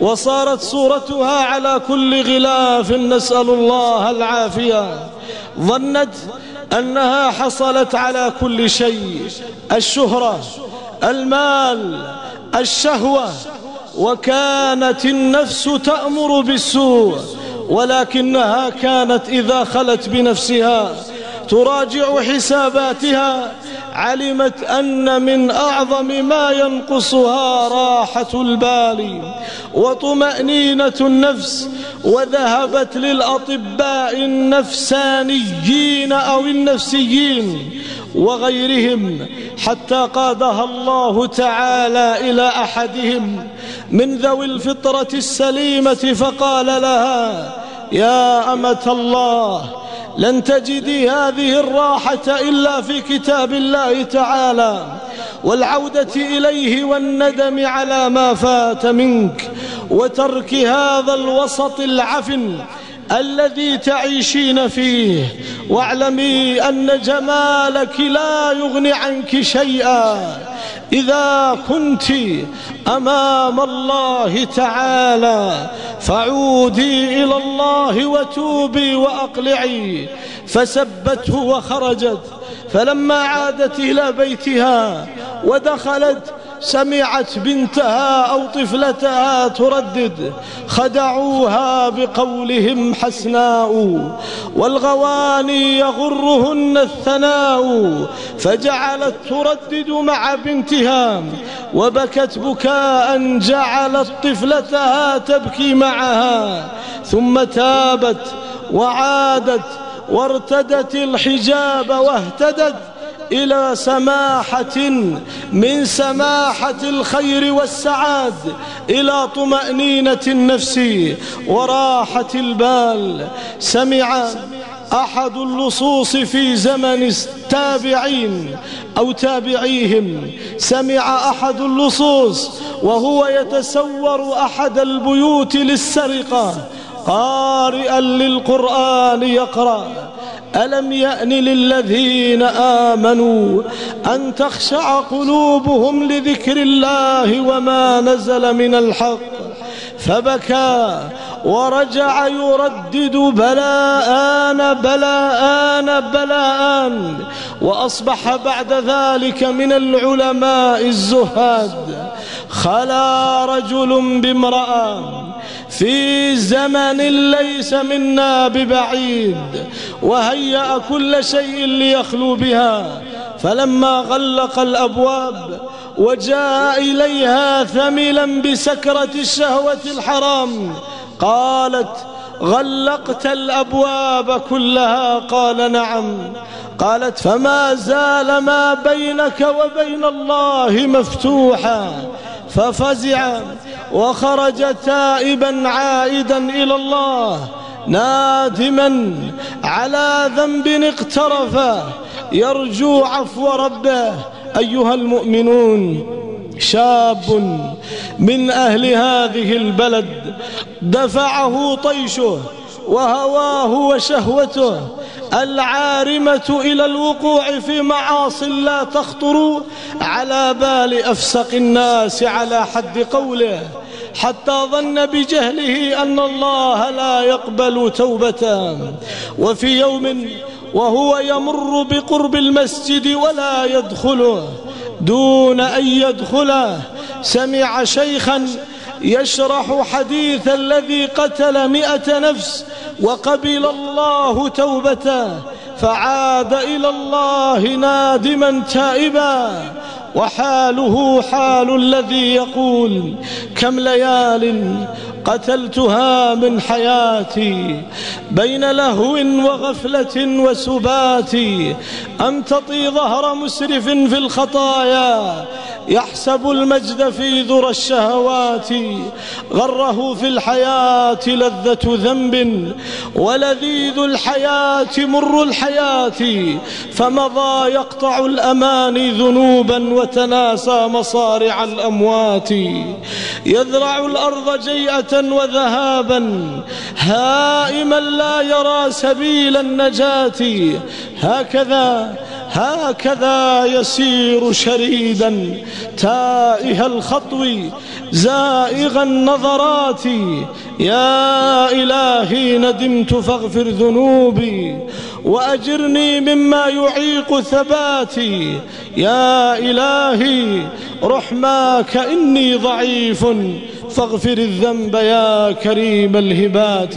Speaker 2: وصارت صورتها على كل غلاف نسأل الله العافية ظنت أنها حصلت على كل شيء الشهرة المال الشهوة وكانت النفس تأمر بالسوء ولكنها كانت إذا خلت بنفسها تراجع حساباتها علمت أن من أعظم ما ينقصها راحة البال وطمأنينة النفس وذهبت للأطباء النفسانيين أو النفسيين وغيرهم حتى قادها الله تعالى إلى أحدهم من ذوي الفطرة السليمة فقال لها يا أمة الله لن تجدي هذه الراحة إلا في كتاب الله تعالى والعودة إليه والندم على ما فات منك وترك هذا الوسط العفن الذي تعيشين فيه واعلمي أن جمالك لا يغني عنك شيئا إذا كنت أمام الله تعالى فعودي إلى الله وتوبي وأقلعي فسبته وخرجت فلما عادت إلى بيتها ودخلت سمعت بنتها أو طفلتها تردد خدعوها بقولهم حسناء والغواني يغرهن الثناء فجعلت تردد مع بنتها وبكت بكاء جعلت طفلتها تبكي معها ثم تابت وعادت وارتدت الحجاب واهتدت إلى سماحة من سماحة الخير والسعاد إلى طمأنينة النفس وراحة البال سمع أحد اللصوص في زمن التابعين أو تابعيهم سمع أحد اللصوص وهو يتسور أحد البيوت للسرقة قارئا للقرآن يقرأ ألم يأن للذين آمنوا أن تخشع قلوبهم لذكر الله وما نزل من الحق فبكى ورجع يردد آن بلا آن وأصبح بعد ذلك من العلماء الزهاد خلا رجل بامرأة في زمن ليس منا ببعيد وهيأ كل شيء ليخلو بها فلما غلق الأبواب وجاء إليها ثملا بسكرة الشهوة الحرام قالت غلقت الأبواب كلها قال نعم قالت فما زال ما بينك وبين الله مفتوحا ففزع وخرج تائبا عائدا إلى الله نادما على ذنب اقترف يرجو عفو ربه أيها المؤمنون شاب من أهل هذه البلد دفعه طيشه وهواه وشهوته العارمة إلى الوقوع في معاصي لا تخطر على بال أفسق الناس على حد قوله حتى ظن بجهله أن الله لا يقبل توبته وفي يوم وهو يمر بقرب المسجد ولا يدخله دون أن يدخله سمع شيخا يشرح حديث الذي قتل مئة نفس وقبل الله توبته فعاد إلى الله نادما تائبا وحاله حال الذي يقول كم ليال قتلتها من حياتي بين لهو وغفلة وسبات أم تطي ظهر مسرف في الخطايا يحسب المجد في ذرى الشهوات غره في الحياة لذة ذنب ولذيذ الحياة مر الحياة فمضى يقطع الأماني ذنوبا وتناسى مصارع الأموات يذرع الأرض جيئة وذهابا هائما لا يرى سبيل النجاة هكذا هكذا يسير شريدا تائه الخطو زائغ النظرات يا إلهي ندمت فاغفر ذنوبي وأجرني مما يعيق ثباتي يا إلهي رحماك إني ضعيف فاغفر الذنب يا كريم الهبات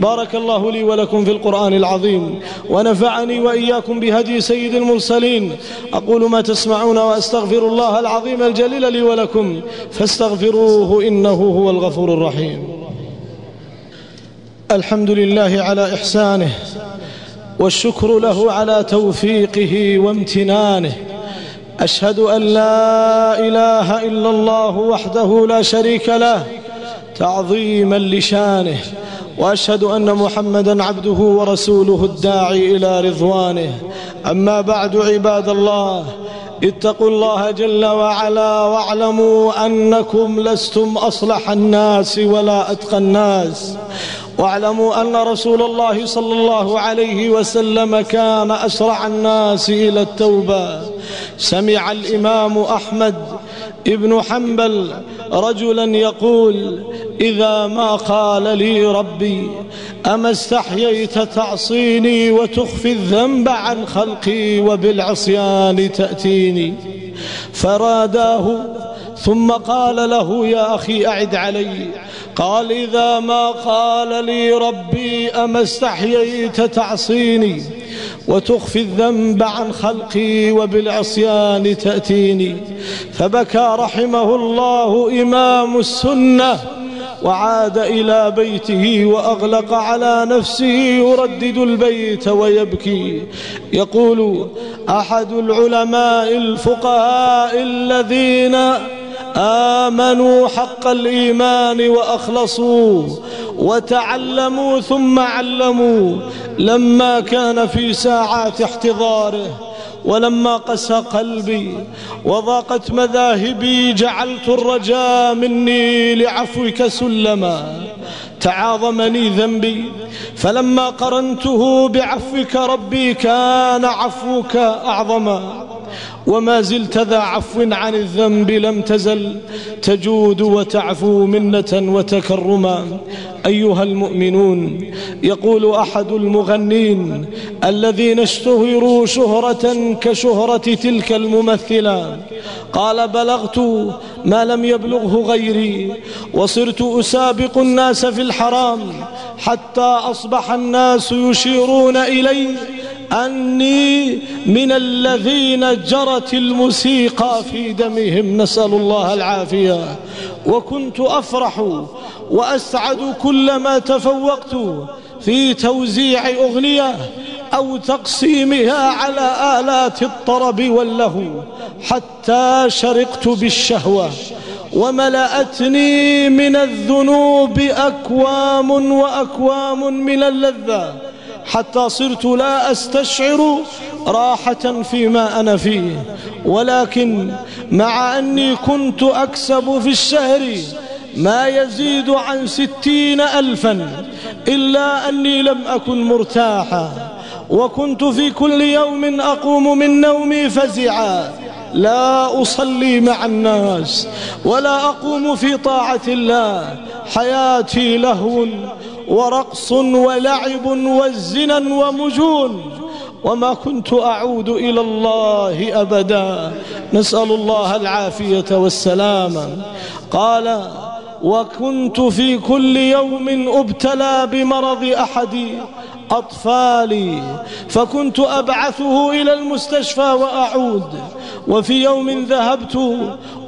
Speaker 2: بارك الله لي ولكم في القرآن العظيم ونفعني وإياكم بهدي سيد المرسلين أقول ما تسمعون وأستغفر الله العظيم الجليل لي ولكم فاستغفروه إنه هو الغفور الرحيم الحمد لله على إحسانه والشكر له على توفيقه وامتنانه أشهد أن لا إله إلا الله وحده لا شريك له تعظيما لشانه واشهد ان محمدا عبده ورسوله الداعي الى رضوانه اما بعد عباد الله اتقوا الله جل وعلا واعلموا أنكم لستم أصلح الناس ولا أتقى الناس واعلموا أن رسول الله صلى الله عليه وسلم كان أسرع الناس إلى التوبة سمع الإمام أحمد ابن حنبل رجلا يقول إذا ما قال لي ربي أما استحييت تعصيني وتخفي الذنب عن خلقي وبالعصيان تأتيني فراداه ثم قال له يا أخي أعد علي قال إذا ما قال لي ربي أما استحييت تعصيني وتخفي الذنب عن خلقي وبالعصيان تأتيني فبكى رحمه الله إمام السنة وعاد إلى بيته وأغلق على نفسه يردد البيت ويبكي يقول أحد العلماء الفقهاء الذين آمنوا حق الإيمان وأخلصوا وتعلموا ثم علموا لما كان في ساعات احتضاره ولما قسى قلبي وضاقت مذاهبي جعلت الرجاء مني لعفوك سلما تعاظمني ذنبي فلما قرنته بعفوك ربي كان عفوك أعظما وما زلت ذا عفو عن الذنب لم تزل تجود وتعفو منة وتكرما أيها المؤمنون يقول أحد المغنين الذين اشتهروا شهرة كشهرة تلك الممثلة قال بلغت ما لم يبلغه غيري وصرت أسابق الناس في الحرام حتى أصبح الناس يشيرون إلي أني من الذين جرت الموسيقى في دمهم نسأل الله العافية وكنت أفرح وأسعد كلما تفوقت في توزيع أغنية أو تقسيمها على آلات الطرب واللهو حتى شرقت بالشهوة وملأتني من الذنوب أكوام وأكوام من اللذة حتى صرت لا أستشعر راحة فيما أنا فيه ولكن مع أني كنت أكسب في الشهر ما يزيد عن ستين ألفا إلا أني لم أكن مرتاحا وكنت في كل يوم أقوم من نومي فزعا لا أصلي مع الناس ولا أقوم في طاعة الله حياتي لهو ورقص ولعب وزنا ومجون وما كنت أعود إلى الله أبدا نسأل الله العافية والسلامة قال وكنت في كل يوم أبتلى بمرض أحدي أطفالي فكنت أبعثه إلى المستشفى وأعود وفي يوم ذهبت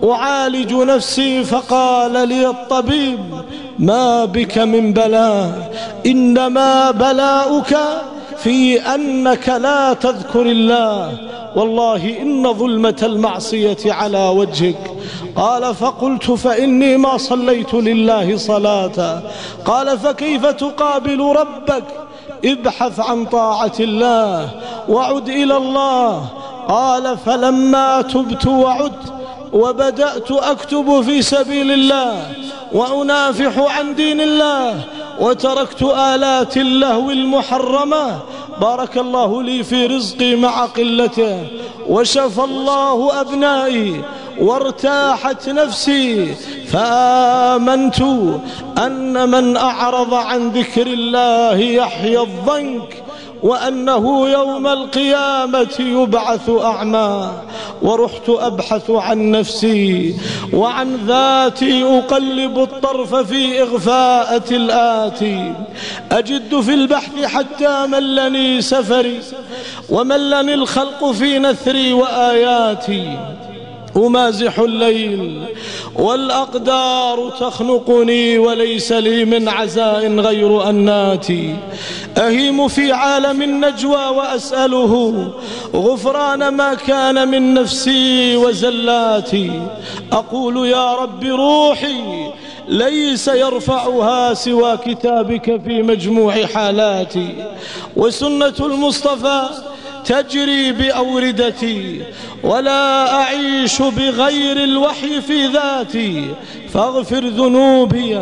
Speaker 2: أعالج نفسي فقال لي الطبيب ما بك من بلاء إنما بلاؤك في أنك لا تذكر الله والله إن ظلمة المعصية على وجهك قال فقلت فإني ما صليت لله صلاة قال فكيف تقابل ربك ابحث عن طاعة الله وعد إلى الله قال فلما تبت وعدت وبدأت أكتب في سبيل الله وأنافح عن دين الله وتركت آلات اللهو المحرمة بارك الله لي في رزقي مع قلته وشفى الله أبنائي وارتاحت نفسي فآمنت أن من أعرض عن ذكر الله يحيى الضنك وأنه يوم القيامة يبعث أعمى ورحت أبحث عن نفسي وعن ذاتي أقلب الطرف في إغفاءة الآتي أجد في البحث حتى ملني سفري وملني الخلق في نثري وآياتي أمازح الليل والأقدار تخنقني وليس لي من عزاء غير أناتي أهيم في عالم النجوى وأسأله غفران ما كان من نفسي وزلاتي أقول يا رب روحي ليس يرفعها سوى كتابك في مجموع حالاتي وسنة المصطفى تجري بأوردتي ولا أعيش بغير الوحي في ذاتي فاغفر ذنوبي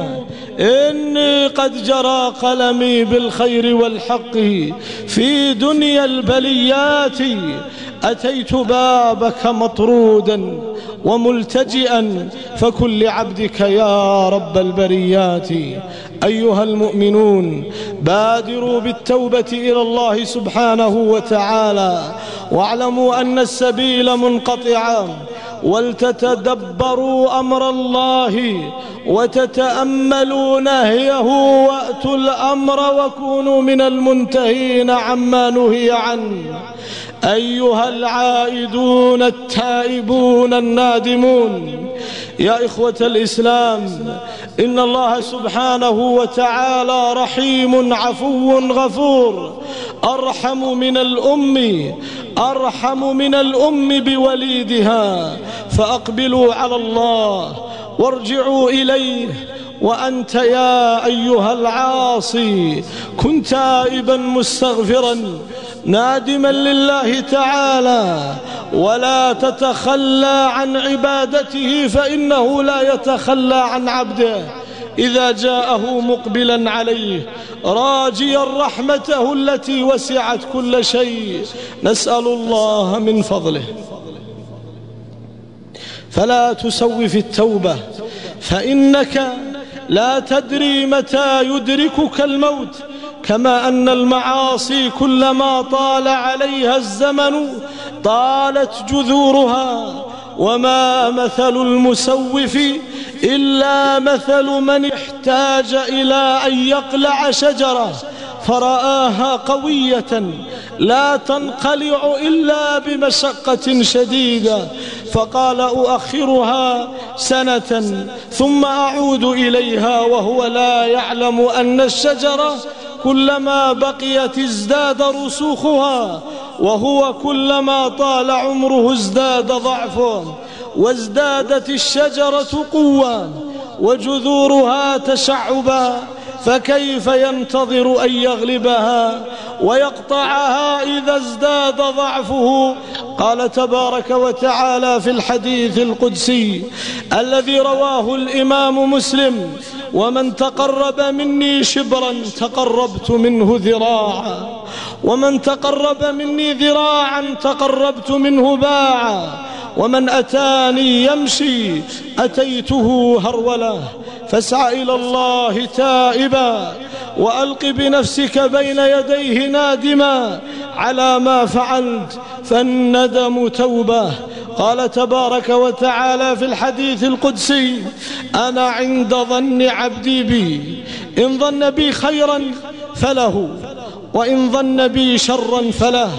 Speaker 2: إني قد جرى قلمي بالخير والحق في دنيا البليات أتيت بابك مطرودا وملتجئا فكن لعبدك يا رب البريات أيها المؤمنون بادروا بالتوبة إلى الله سبحانه وتعالى واعلموا أن السبيل منقطعا ولتتدبروا أمر الله وتتأملوا نهيه وأتوا الأمر وكونوا من المنتهين عما نهي عنه أيها العائدون التائبون النادمون يا إخوة الإسلام إن الله سبحانه وتعالى رحيم عفو غفور أرحم من الأم أرحم من الأم بوليدها فأقبلوا على الله وارجعوا إليه وأنت يا أيها العاصي كنت تائبا مستغفرا نادما لله تعالى ولا تتخلى عن عبادته فإنه لا يتخلى عن عبده إذا جاءه مقبلا عليه راجيا رحمته التي وسعت كل شيء نسأل الله من فضله فلا تسوف التوبة فإنك لا تدري متى يدركك الموت كما أن المعاصي كلما طال عليها الزمن طالت جذورها وما مثل المسوف إلا مثل من احتاج إلى أن يقلع شجرة فرآها قوية لا تنقلع إلا بمشقة شديدة فقال أؤخرها سنة ثم أعود إليها وهو لا يعلم أن الشجرة كلما بقيت ازداد رسوخها وهو كلما طال عمره ازداد ضعفه وازدادت الشجرة قوة وجذورها تشعبا فكيف ينتظر أن يغلبها ويقطعها إذا ازداد ضعفه قال تبارك وتعالى في الحديث القدسي الذي رواه الإمام مسلم ومن تقرب مني شبرا تقربت منه ذراعا ومن تقرب مني ذراعا تقربت منه باعا ومن أتاني يمشي أتيته هرولة فاسعى إلى الله تائبا وألق بنفسك بين يديه نادما على ما فعلت فالندم توبة قال تبارك وتعالى في الحديث القدسي أنا عند ظن عبدي بي إن ظن بي خيرا فله وإن ظن بي شرا فله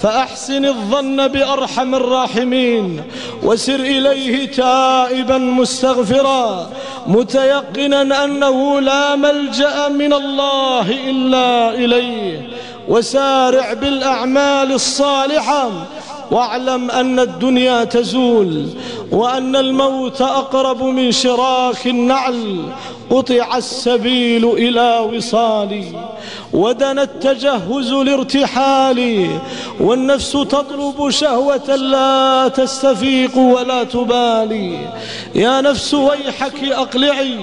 Speaker 2: فأحسن الظن بأرحم الراحمين وسر إليه تائبا مستغفرا متيقنا أنه لا ملجأ من الله إلا إليه وسارع بالأعمال الصالحة واعلم أن الدنيا تزول وأن الموت أقرب من شراخ النعل قطع السبيل إلى وصالي ودنا التجهز لارتحالي والنفس تطلب شهوة لا تستفيق ولا تبالي يا نفس ويحك أقلعي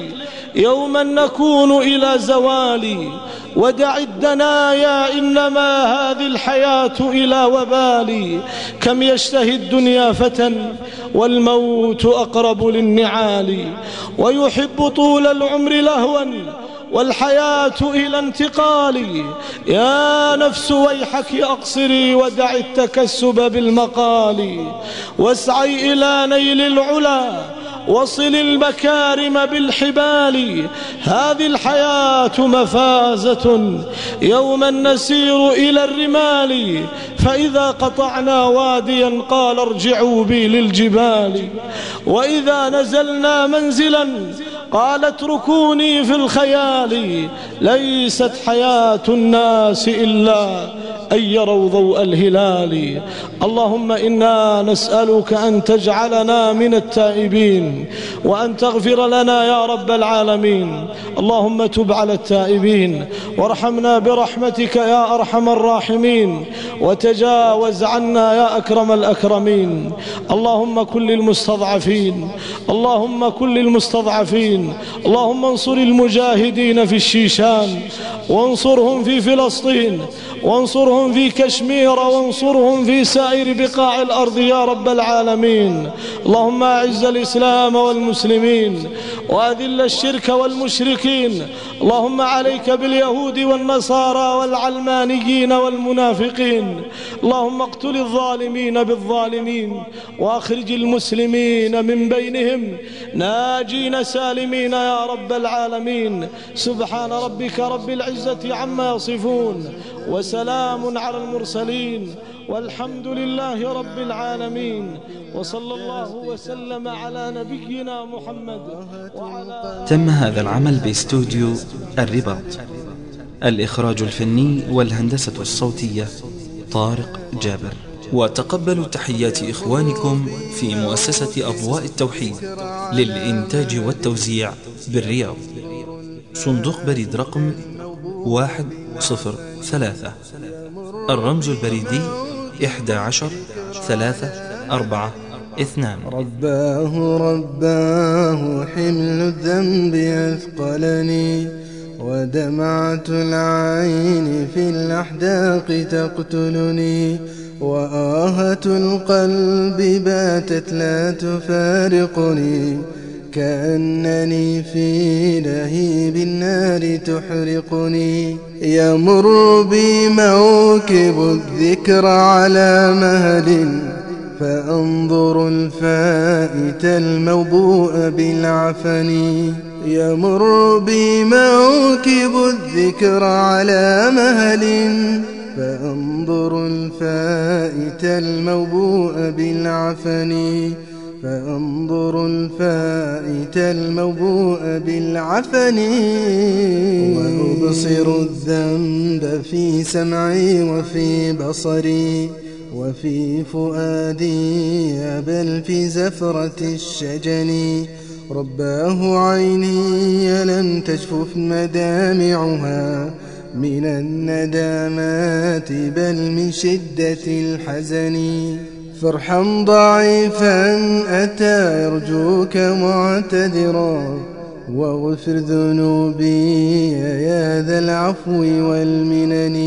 Speaker 2: يوما نكون إلى زوالي ودع الدنايا إنما هذه الحياة إلى وبالي كم يشتهي الدنيا فتى والموت الموت أقرب للنعال ويحب طول العمر لهوا والحياة إلى انتقال يا نفس ويحك أقصري ودع التكسب بالمقال واسعي إلى نيل العلا وصل المكارم بالحبال هذه الحياة مفازة يوما نسير إلى الرمال فإذا قطعنا واديا قال ارجعوا بي للجبال وإذا نزلنا منزلا قال اتركوني في الخيال ليست حياة الناس إلا أن يروا ضوء الهلال اللهم إنا نسألك أن تجعلنا من التائبين وأن تغفر لنا يا رب العالمين اللهم تب على التائبين وارحمنا برحمتك يا أرحم الراحمين وتجاوز عنا يا أكرم الأكرمين اللهم كل المستضعفين اللهم كل المستضعفين اللهم انصر المجاهدين في الشيشان وانصرهم في فلسطين وانصرهم وانصرهم في كشمير وانصرهم في سائر بقاع الأرض يا رب العالمين اللهم أعز الإسلام والمسلمين وأذل الشرك والمشركين اللهم عليك باليهود والنصارى والعلمانيين والمنافقين اللهم اقتل الظالمين بالظالمين واخرج المسلمين من بينهم ناجين سالمين يا رب العالمين سبحان ربك رب العزة عما يصفون وسلام على المرسلين والحمد لله رب العالمين وصلى الله وسلم على نبينا
Speaker 1: محمد وعلى تم هذا العمل باستوديو الرباط الإخراج الفني والهندسة الصوتية طارق جابر وتقبلوا تحيات إخوانكم في مؤسسة أضواء التوحيد للإنتاج والتوزيع بالرياض صندوق بريد رقم واحد صفر ثلاثة الرمز البريدي إحدى عشر ثلاثة أربعة اثنان رباه رباه حمل الذنب أثقلني ودمعة العين في الأحداق تقتلني وآهة القلب باتت لا تفارقني كأنني في لهيب النار تحرقني يمر بي موكب الذكر على مهل فأنظر الفائت الموبوء بالعفن يمر بي موكب الذكر على مهل فأنظر الفائت الموبوء بالعفن فانظر الفائت الموبوء بالعفن وأبصر الذنب في سمعي وفي بصري وفي فؤادي بل في زفرة الشجن رباه عيني لم تجفف مدامعها من الندامات بل من شدة الحزن فرحا ضعيفا أتى يرجوك معتذرا واغفر ذنوبي يا ذا العفو والمنن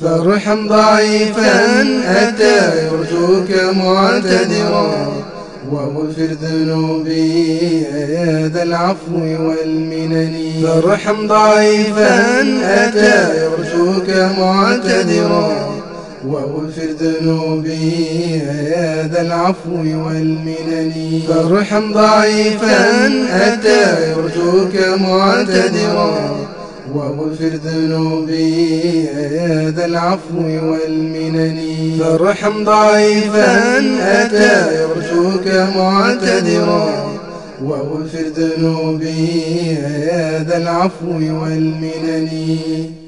Speaker 1: فرحا ضعيفا أتى يرجوك معتذرا واغفر ذنوبي يا ذا العفو والمنن فارحم ضعيفا أتى يرجوك معتذرا واغفر ذنوبي يا ذا العفو والمنن فارحم ضعيفا أتى يرجوك معتذرا واغفر ذنوبي يا ذا العفو والمنن فارحم ضعيفا أتى يرجوك معتذرا واغفر ذنوبي يا ذا
Speaker 2: العفو والمنن